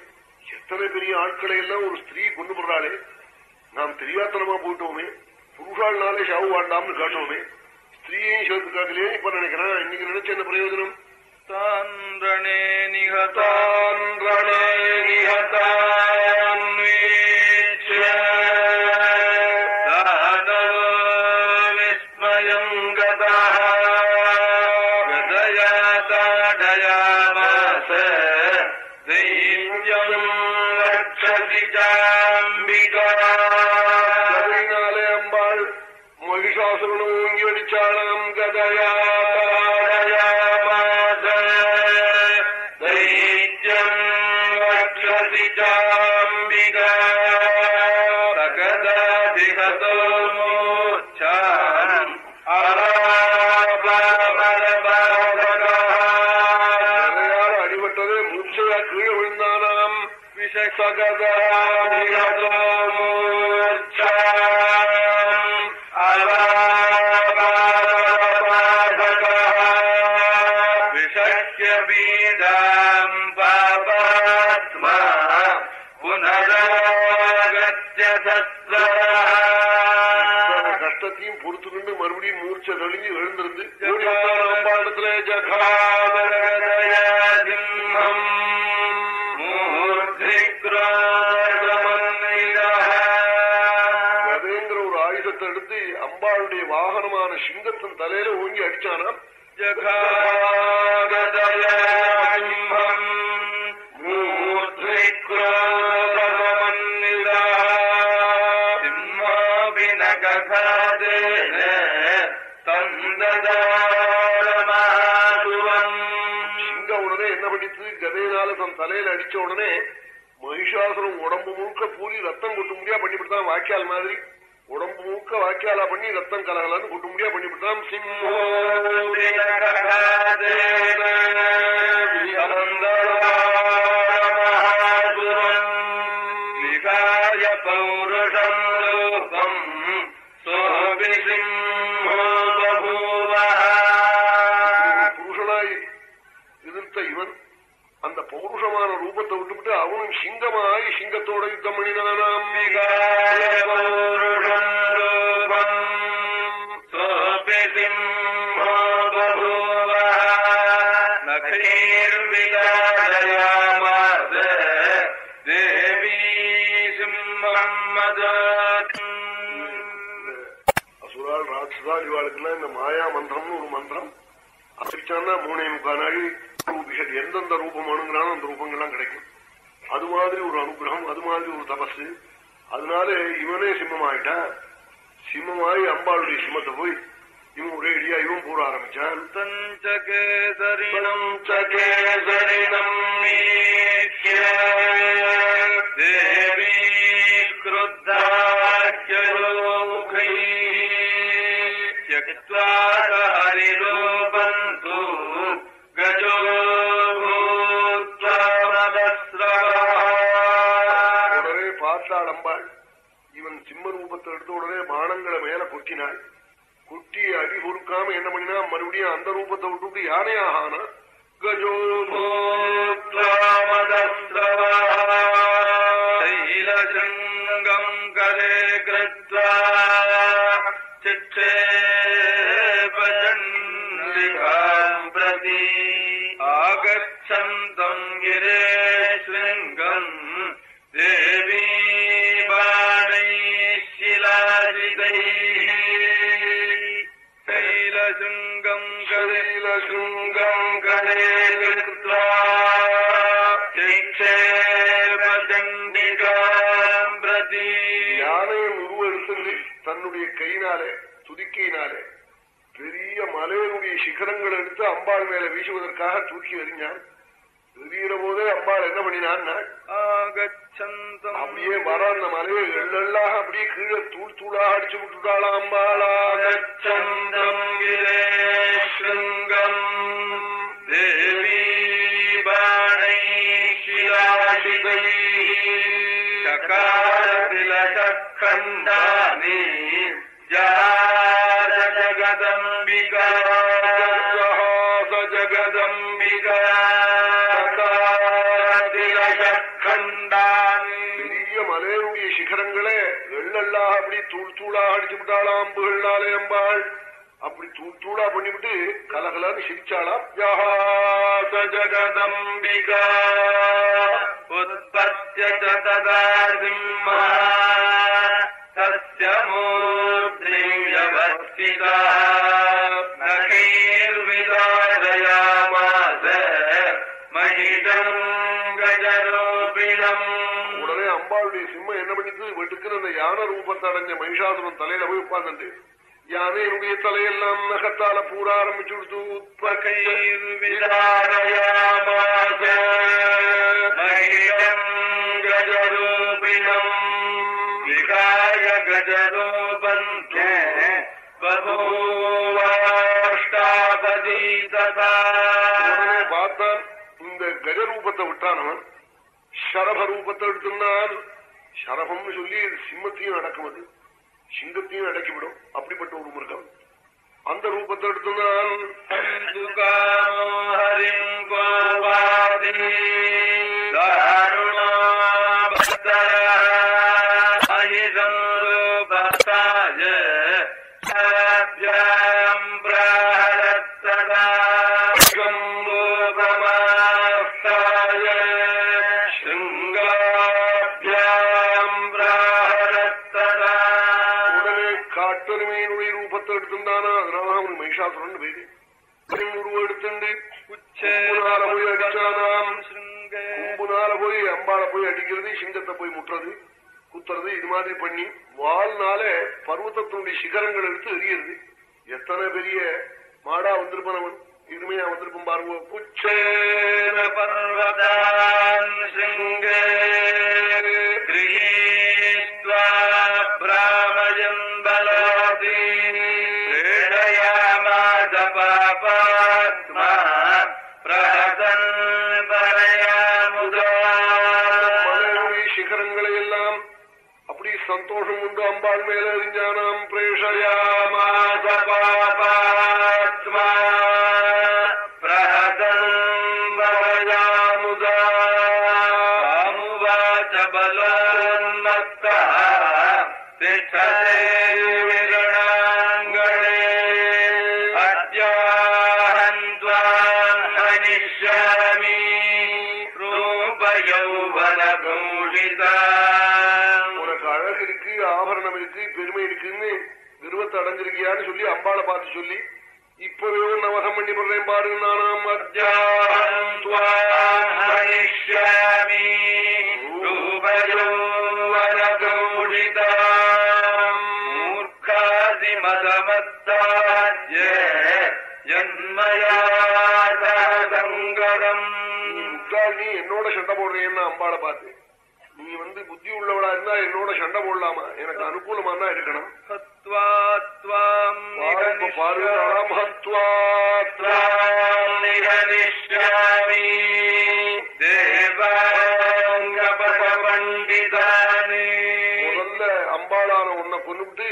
எத்தனை பெரிய ஆட்களை எல்லாம் ஒரு ஸ்திரீ கொண்டு போடுறாளே நாம் தெரியாத்தனமா போயிட்டோமே. புருஷாள்னாலே ஷாவு வாண்டாம்னு காட்டோமே. ஸ்திரீயும் சேர்த்துக்காகலே இப்ப நினைக்கிறேன். இன்னைக்கு நினைச்ச என்ன பிரயோஜனம்? தான்றனே நிகதான் நிகதான் கஷ்டத்தையும் பொறுத்துக்கொண்டு மறுபடியும் மூர்ச்சை தெளிஞ்சு எழுந்திருந்து ஜகாதரதயாதிம்மம் மூர்த்திக்ரோதமன்னிதः கதைங்கிற ஒரு ஆயுதத்தை எடுத்து அம்பாளுடைய வாகனமான சிங்கத்தின் தலையில ஓங்கி அடிச்சானாம் ஜகாதரதயாதிம்மம் அடித்து கதையினால தன் தலையில அடிச்ச உடனே மகிஷாசுரம் உடம்பு முழுக்க பூரி ரத்தம் கொட்டு முடியா பண்ணிவிட்டான் வாக்கியால் மாதிரி உடம்பு முழுக்க வாக்கியாலா பண்ணி ரத்தம் கலகலான்னு கொட்டு முடியா பண்ணிவிட்டான் சிம்மோ அந்த ரூபத்தை விட்டுவிட்டு அவனும் சிங்கமாய் சிங்கத்தோட யுத்தம் பண்ணினானாம். அசுரால் ராட்சசால் இவாளுக்குன்னா இந்த மாயா மந்திரம்னு ஒரு மந்திரம். ஆரம்பிச்சான்னா மூணே முக்கால் நாள் உபனிஷத் எந்தெந்த ரூபம் அணுங்கிறாலும் அந்த ரூபங்கள்லாம் கிடைக்கும். அது மாதிரி ஒரு அனுகிரகம் அது மாதிரி ஒரு தபஸ் அதனால இவனே சிம்மமாயிட்டா சிம்மமாயி அம்பாளுடைய சிம்மத்தை போய் இவன் ஒரே அடியா இவன் போற ஆரம்பிச்சான். தஞ்சகேசரிணம் சகேசரிணம் தேவி ஹரிலோப பானங்களை மேல கொட்டினாள். குட்டி அடி பொறுக்காம என்ன பண்ணினா மறுபடியும் அந்த ரூபத்தை விட்டு யானையாகானா கஜோபோத்ரமதஸ்தவாசைலசங்கம் கரே கிருத்வா சிற்றே பஜன்பிகாம் யானையை உருவெடுத்து தன்னுடைய கையினாலே துதிக்கையினாலே. பெரிய மலையனுடைய சிகரங்கள் எடுத்து அம்பாள் மேல வீசுவதற்காக தூக்கி எறிஞ்சான். வெறியிற போதே அம்பாள் என்ன பண்ணினான் அப்படியே வர அந்த மலையை எள்ளெல்லாம் அப்படியே கீழே தூள் தூளாக அடிச்சு விட்டுட்டாளாம் அம்பாளாக சந்தம் கிரே ஸ்ருங்கம் தேவி பாணை சிலாசிதை சிகரங்களே வெள்ளல்லாக அப்படி தூள் தூளாக அடிச்சு விட்டாளாம் அம்புகள்னாலே அம்பாள் அப்படி தூள் தூளா பண்ணிவிட்டு கலகலான்னு சிரிச்சாளாம் ஜஹாச ஜகதம்பிகா உற்பத்திய உடனே அம்பாளுடைய சிம்மம் என்ன பண்ணிட்டு வெட்டுக்கிற அந்த யான ரூபத்தை அடைஞ்ச மகிஷாசுரன் தலையில போய் உட்கார்ந்துட்டு யானையினுடைய தலையெல்லாம் நகத்தால பூர ஆரம்பிச்சு கொடுத்து பகைர்விதாரயாமாச மகிதம் கஜரோபிணம் விகாய கஜரோபந்தே பபூவாஷ்டாபதி ததா உடனே பார்த்தான் இந்த கஜரூபத்தை விட்டானவன் ஷரப ரூபத்தை எடுத்திருந்தான். ஷரபம்னு சொல்லி சிம்மத்தையும் அடக்கும் அது சிங்கத்தையும் அடக்கிவிடும் அப்படிப்பட்ட ஒரு மிருகம் அந்த ரூபத்தை எடுத்துதான் Yeah. உரிமையினுடைய ரூபத்தை எடுத்துட்டானா அதனால அவன் மகிஷாசுரன் பேரு இது மாதிரி பண்ணி வாழ்னால பர்வத்தத்தினுடைய சிகரங்கள் எடுத்து எரியறது எத்தனை பெரிய மாடா வந்திருப்பவன் இனிமையா வந்திருக்கும் பாருங்க. புச்சேன பர்வதான் மேலறிஞானம் பிரேஷயா. இப்பவே ஒன்னு அவசம் பண்ணி விடுறேன் பாடுங்க நானாம் அத்தியாமி மூர்க்காதி மதமத்தாஜ்ய என்னோட சண்டை போடுறேன் அம்பாட பார்த்து நீ வந்து புத்தி உள்ளவளா இருந்தா என்னோட சண்டை போடலாமா? எனக்கு அனுகூலமானா இருக்கணும். முதல்ல அம்பாளான உன்னை கொண்டுட்டு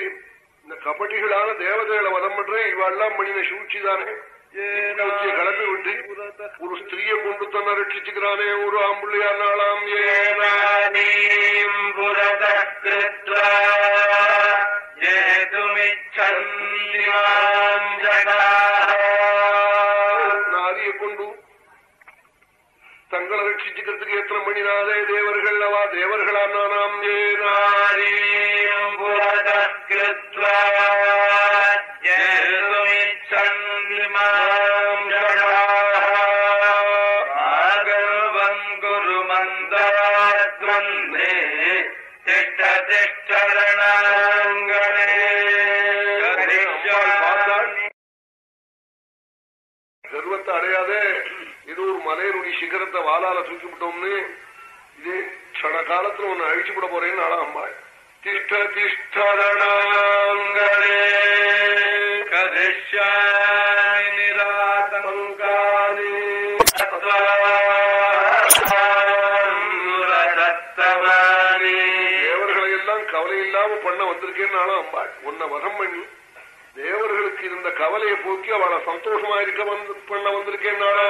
இந்த கபடிகளான தேவதைகளை வதம் பண்றேன் இவெல்லாம் பண்ணின சூழ்ச்சி வச்சு கிளப்பி விட்டு ஒரு ஸ்திரீயை கொண்டு தன்னை ரட்சிச்சுக்கிறானே ஒரு ஆம்புள்ளையா நாளாம் இருந்த போக்கி அவளை சந்தோஷமா இருக்க வந்து பண்ண வந்திருக்கேன் ஆளா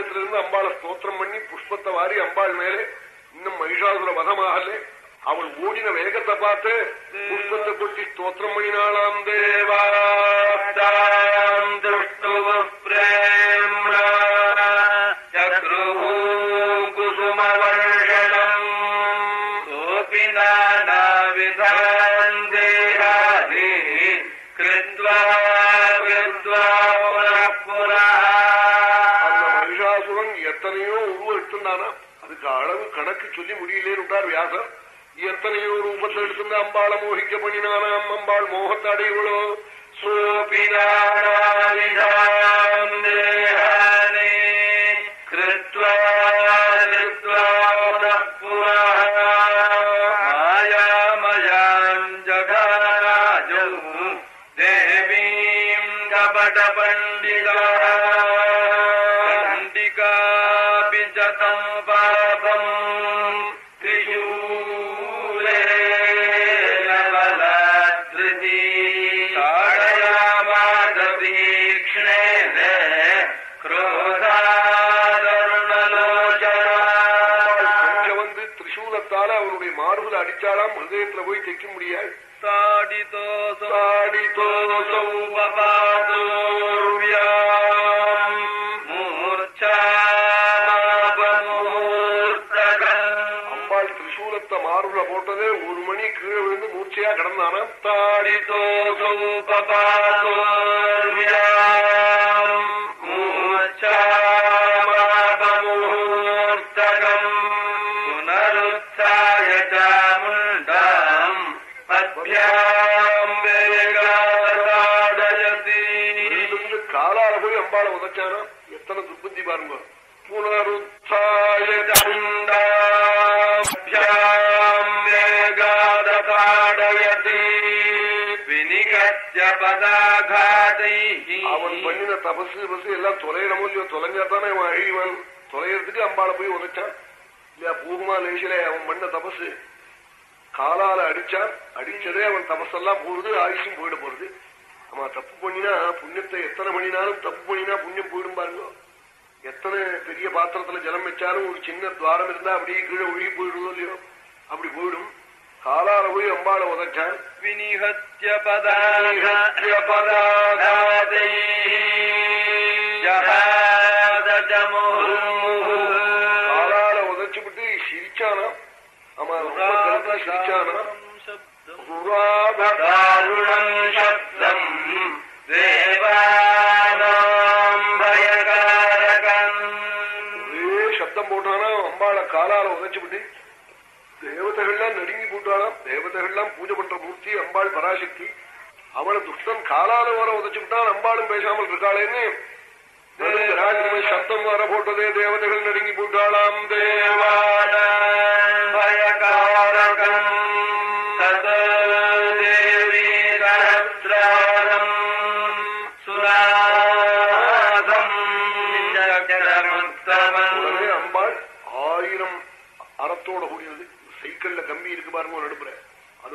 ஆகாசத்திலிருந்து அம்பாளை ஸ்தோத்திரம் பண்ணி புஷ்பத்தை வாரி அம்பாள் மேலே இன்னும் மகிஷாசுர வதமாகல. அவள் ஓடின வேகத்தை பார்த்து புஷ்பத்தை கொட்டி ஸ்தோத்திரம் பண்ணினாளாம் தேவா சொல்லி முடியலேன்னு விட்டார் வியாசர் எத்தனையோ ரூபத்தை எடுத்துட்டு அம்பாளை மோகிக்க பண்ணினானாம் அம்பாள் மோகத்தை அடையவளோ சோபிதான குடிக்க முடியாது. அம்பாள் திரிசூலத்தை மாறுல போட்டதே ஒரு மணி கீழே விழுந்து மூர்ச்சையா கிடந்தானா? தாடி தோசம் பபா வச்சானோ எத்தனை துர்புத்தி பாருங்க. அவன் பண்ணின தபசு பசு எல்லாம் தொலையணமோ இல்லையோ? தொலைஞ்சாதானே அவன் அழிவன். தொலையறதுக்கு அம்பாளை போய் உதைச்சான். இல்லையா பூகுமா நிகழ்ச்சியில அவன் பண்ண தபசு. காலால அடிச்சான். அடிச்சதே அவன் தபசெல்லாம் போகுது ஆயுஷும் போயிட போறது ஆமா தப்பு பண்ணினா புண்ணியத்தை எத்தனை மணினாலும் தப்பு பண்ணினா புண்ணியம் போயிடும் பாருங்க. எத்தனை பெரிய பாத்திரத்துல ஜலம் வச்சாலும் ஒரு சின்ன துவாரம் இருந்தா அப்படியே கீழே ஒழுகி போயிடுதோ இல்லையோ? அப்படி போயிடும். காலால போய் அம்பாளை உதச்சான். வினிஹத்திய பதாஹத்திய பதாதை காலால உதச்சுவிட்டு சிரிச்சானா? ஆமா ரொம்ப சிரிச்சானா? பூர்வோபகாருணம் சப்தம் தேவானாம் பயகாரகன் ஒரே சப்தம் போட்டானா அம்பாளை காலால உதச்சுவிட்டு தேவதைகள்லாம் நடுங்கி போட்டாலாம் தேவதைகள்லாம் பூஜை பண்ற மூர்த்தி அம்பாள் பராசக்தி. அவளை துஷ்டன் காலால வர உதச்சுவிட்டான் அம்பாளும் பேசாமல் இருக்காளேன்னு சப்தம் வர போட்டதே தேவதைகள் நடுங்கி போட்டாளாம் தேவான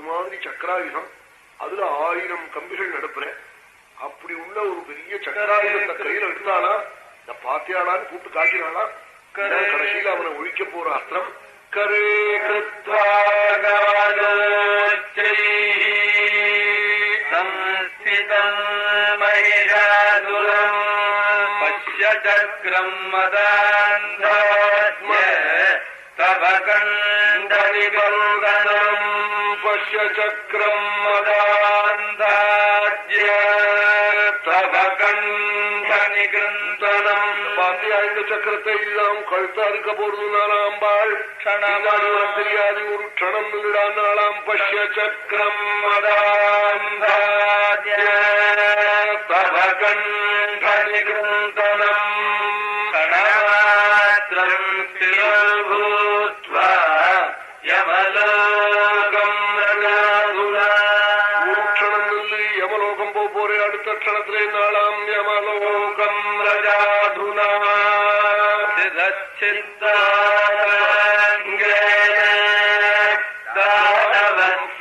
சக்கராயுதம் அதுல ஆயிரம் கம்பிகள் நடப்புற அப்படி உள்ள ஒரு பெரிய சக்கராயுதத்தை கையில எடுத்தானா இந்த பாத்தியாளான்னு கூப்பிட்டு காட்டினாளா கடைசியில அவனை ஒழிக்க போற அஸ்திரம் करे कृत्वा गालोच्चैः संस्थितम् महिषासुरम् पश्य चक्रम् मदान्धात्म तव कण्ठनिबन्धनम् पश्य चक्रम् मदान्धाद्य तव कण्ठनिगृन्दनम् பாத்தியாயுத சக்கரத்தை எல்லாம் கழுத்தா இருக்க போறது நாளாம்பாள் க்ஷணமானவர் தெரியாது ஒரு க்ஷணம் நாளாம் பஷ்ய சக்கரம் मदान्धाद्य तव कण्ठनिगृन्दनम्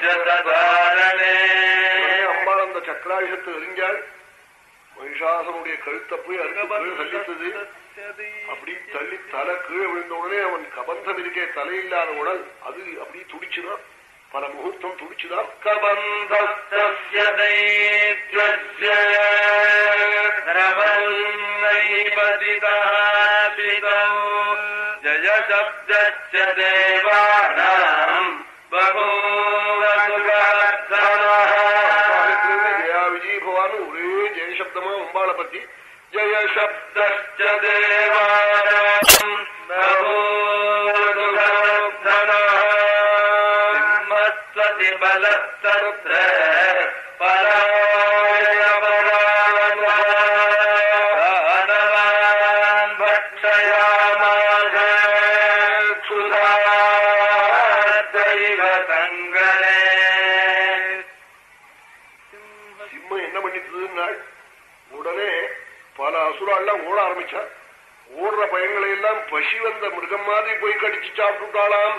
சிதச்சித்தாரणे அம்பாள் அந்த சக்கராயுதத்தை எறிஞ்சாள் மகிஷாசனுடைய கழுத்தை போய் அறுக்க சல்லித்தது அப்படி தள்ளி தலை கீழே விழுந்த உடனே அவன் கபந்தம் இருக்கே தலையில்லாத உடல் அது அப்படி துடிச்சுதான். பல முகூர்த்தம் துடிச்சுதான் ஜயசப்தேவாணம் ஜயா விஜய் பவான் ஒரே ஜெயசப்தமா அம்பாளை பத்தி ஜயசப்தேவ பல அசுராலாம் ஓட ஆரம்பிச்சா ஓடுற பயங்களை எல்லாம் பசி வந்த மிருகம் மாதிரி போய் கடிச்சு சாப்பிட்டுட்டாளாம்.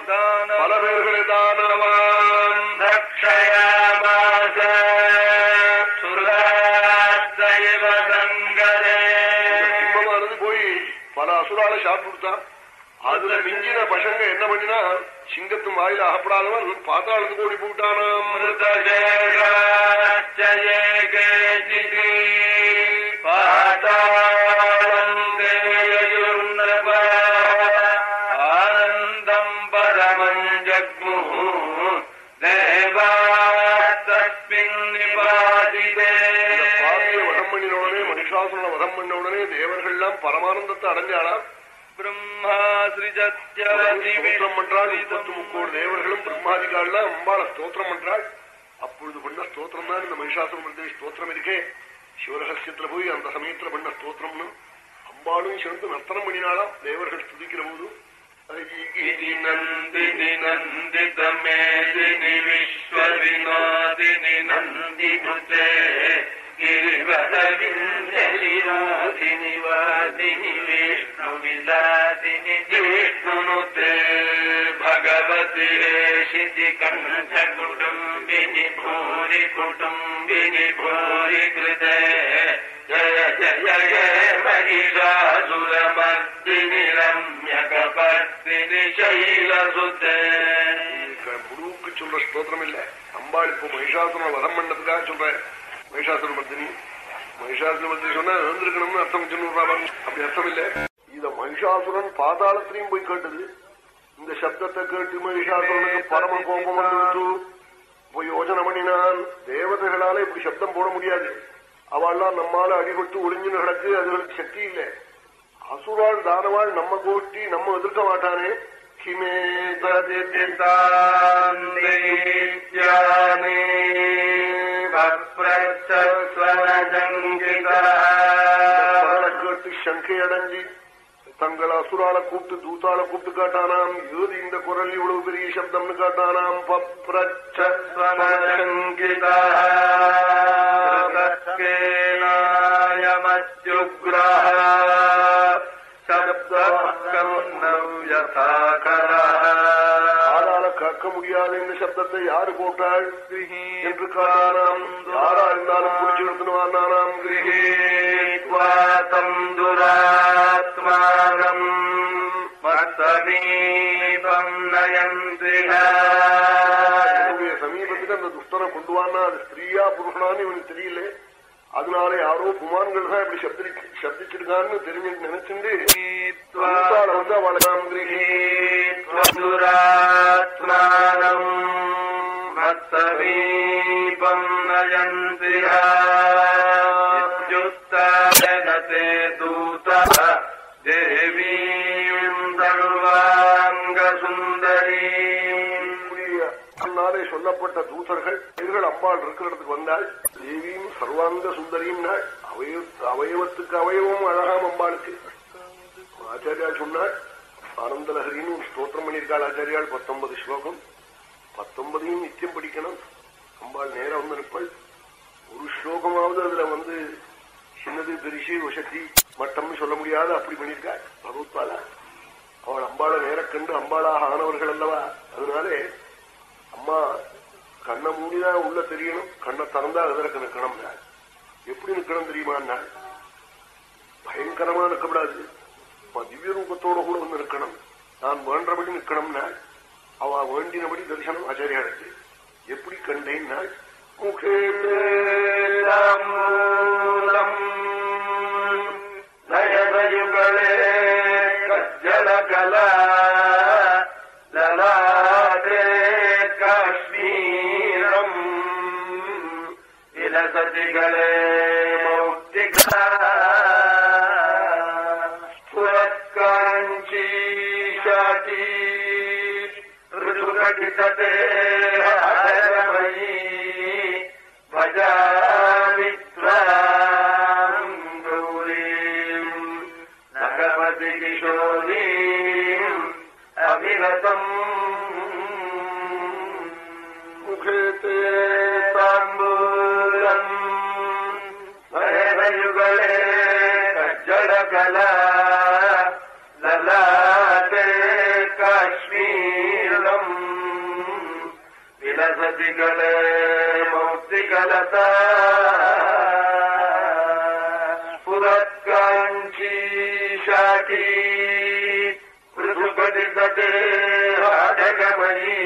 பல பேர்களை தானவான் சிம்மமானது போய் பல அசுரால சாப்பிட்டுட்டான். அதுல மிஞ்சின பசங்க என்ன பண்ணினா சிங்கத்து வாயில அகப்படாதவன் பாத்தாளத்துக்கு ஓடி போட்டானாம் பரமானந்தத்தை அடைஞ்சாளாம் ஸ்தோத்திரம் பண்றாள் முப்பத்தி முக்கோடு தேவர்களும் பிரம்மாதிகாள்லாம் அம்பாள ஸ்தோத்திரம் பண்றாள் அப்பொழுது பண்ண ஸ்தோத்திரம் தான் இந்த மகிஷாசுரம் ஸ்தோத்திரம் இருக்கே சிவரகசியத்துல போய் அந்த சமயத்துல பண்ண ஸ்தோத்திரம்னு அம்பாலும் சேர்ந்து நர்த்தனம் பண்ணினாலாம் தேவர்கள் துதிக்கிற போது நந்தினந்திதமேதினி விஸ்வவினோதினி நந்தி विश्वविनोदिनि नन्दिनुते गिरिवरविन्दलिरादिनि वादिनि विष्णुविलादिनि जिष्णुनुते भगवति रेषिति कण्ठकुटुम्बिनि भूरि कुटुम्बिनि भूरि कृते जय जय जय महिषासुरमर्दिनि रम्यकपर्दिनि शैलसुते முழுவுக்கு சொல்ற ஸ்தோத்திரம் இல்ல அம்பாள் இப்போ மகிஷாசுரனை வதம் பண்ணதுக்காக சொல்ற மகிஷாசுர மர்த்தினி மகிஷாசுர மர்த்தினி சொன்னா இருந்திருக்கணும்னு அர்த்தம் சொல்லுறாங்க அப்படி அர்த்தம் இல்ல. இத மகிஷாசுரன் பாதாளத்திலையும் போய் கேட்டது. இந்த சப்தத்தை கேட்டு மகிஷாசுரனுக்கு பரம கோபம் வந்துட்டு போய் யோஜனை பண்ணினான். தேவதைகளால இப்படி சப்தம் போட முடியாது. அவள்லாம் நம்மால அடிபட்டு ஒளிஞ்சு கிடக்கு. அதுகளுக்கு சக்தி இல்லை. அசுராள் தானவாள் நம்ம கோஷ்டி நம்ம எதிர்க்க மாட்டானே. கிமே ीत्यानि वप्रच्छस्वरजङ्गितः கேட்டு சங்கை அடைஞ்சி தங்கள் அசுரால கூப்பிட்டு தூத்தால கூப்பிட்டு காட்டானாம் ஏது இந்த குரல் இவ்வளவு பெரிய சப்தம்னு காட்டானாம் பப்ரச்ச स्वरजङ्गितः ஆளால காக்க முடியாத இந்த சப்தத்தை யாரு போட்டாள்? என்று காணானாம் யாரா இருந்தாலும் புரிஞ்சு நிறுத்தினானாம் கிரகேத்வாதம் துராத்மானம் சமீபத்துக்கு அந்த துஷ்டரை கொண்டு வானா அது ஸ்திரீயா புருஷனான்னு இவனுக்கு தெரியல. அதனால யாரோ குமான்கள் தான் இப்படி சப்தி சப்திச்சிருக்கான்னு தெரிஞ்சு நினைச்சுட்டு வந்து அவளை ஏகப்பட்ட தூதர்கள் இவர்கள் அம்பாள் இருக்கிறதுக்கு வந்தாள் தேவியும் சர்வாங்க சுந்தரியும் நாள். அவய அவயவத்துக்கு அவயவம் அழகாம் அம்பாளுக்கு. ஆச்சாரியா சொன்னாள் ஆனந்தலஹரின்னு ஒரு ஸ்தோத்திரம் பண்ணியிருக்காள் ஆச்சாரியால் பத்தொன்பது ஸ்லோகம். பத்தொன்பதையும் நித்தியம் படிக்கணும். அம்பாள் நேரம் வந்து நிற்பாள். ஒரு ஸ்லோகமாவது அதுல வந்து சின்னது பெரிசு வசதி மட்டம்னு சொல்ல முடியாத. அப்படி பண்ணியிருக்காள் பகவத்பாலா. அவள் அம்பாளை நேரக்கண்டு அம்பாளாக ஆனவர்கள் அல்லவா? அதனாலே அம்மா கண்ணை மூடிதான் உள்ள தெரியணும்? கண்ணை திறந்தா எதற்கு நிக்கணும் எப்படி நிக்கணும் தெரியுமா பயங்கரமா நிற்கப்படாது திவ்ய ரூபத்தோட கூட வந்து நிற்கணும். நான் வேண்டபடி நிற்கணும்னா அவ வேண்டினபடி தரிசனம் ஆச்சாரியாருக்கு. எப்படி கண்டேன்னா முகே மூலம் நயனயுகளே கஜலகலா சதிகளே முக்திகா புறக்காஞ்சி சாதி ಋತುಕಟಿತೇ ಭಜಾ ലലാതെ കാശ്മീരം വിലസതികളെ മൗക്തികലത പുറക്കാഞ്ചി ശാഖി പൃഥുപതി തടേ അടകമയീ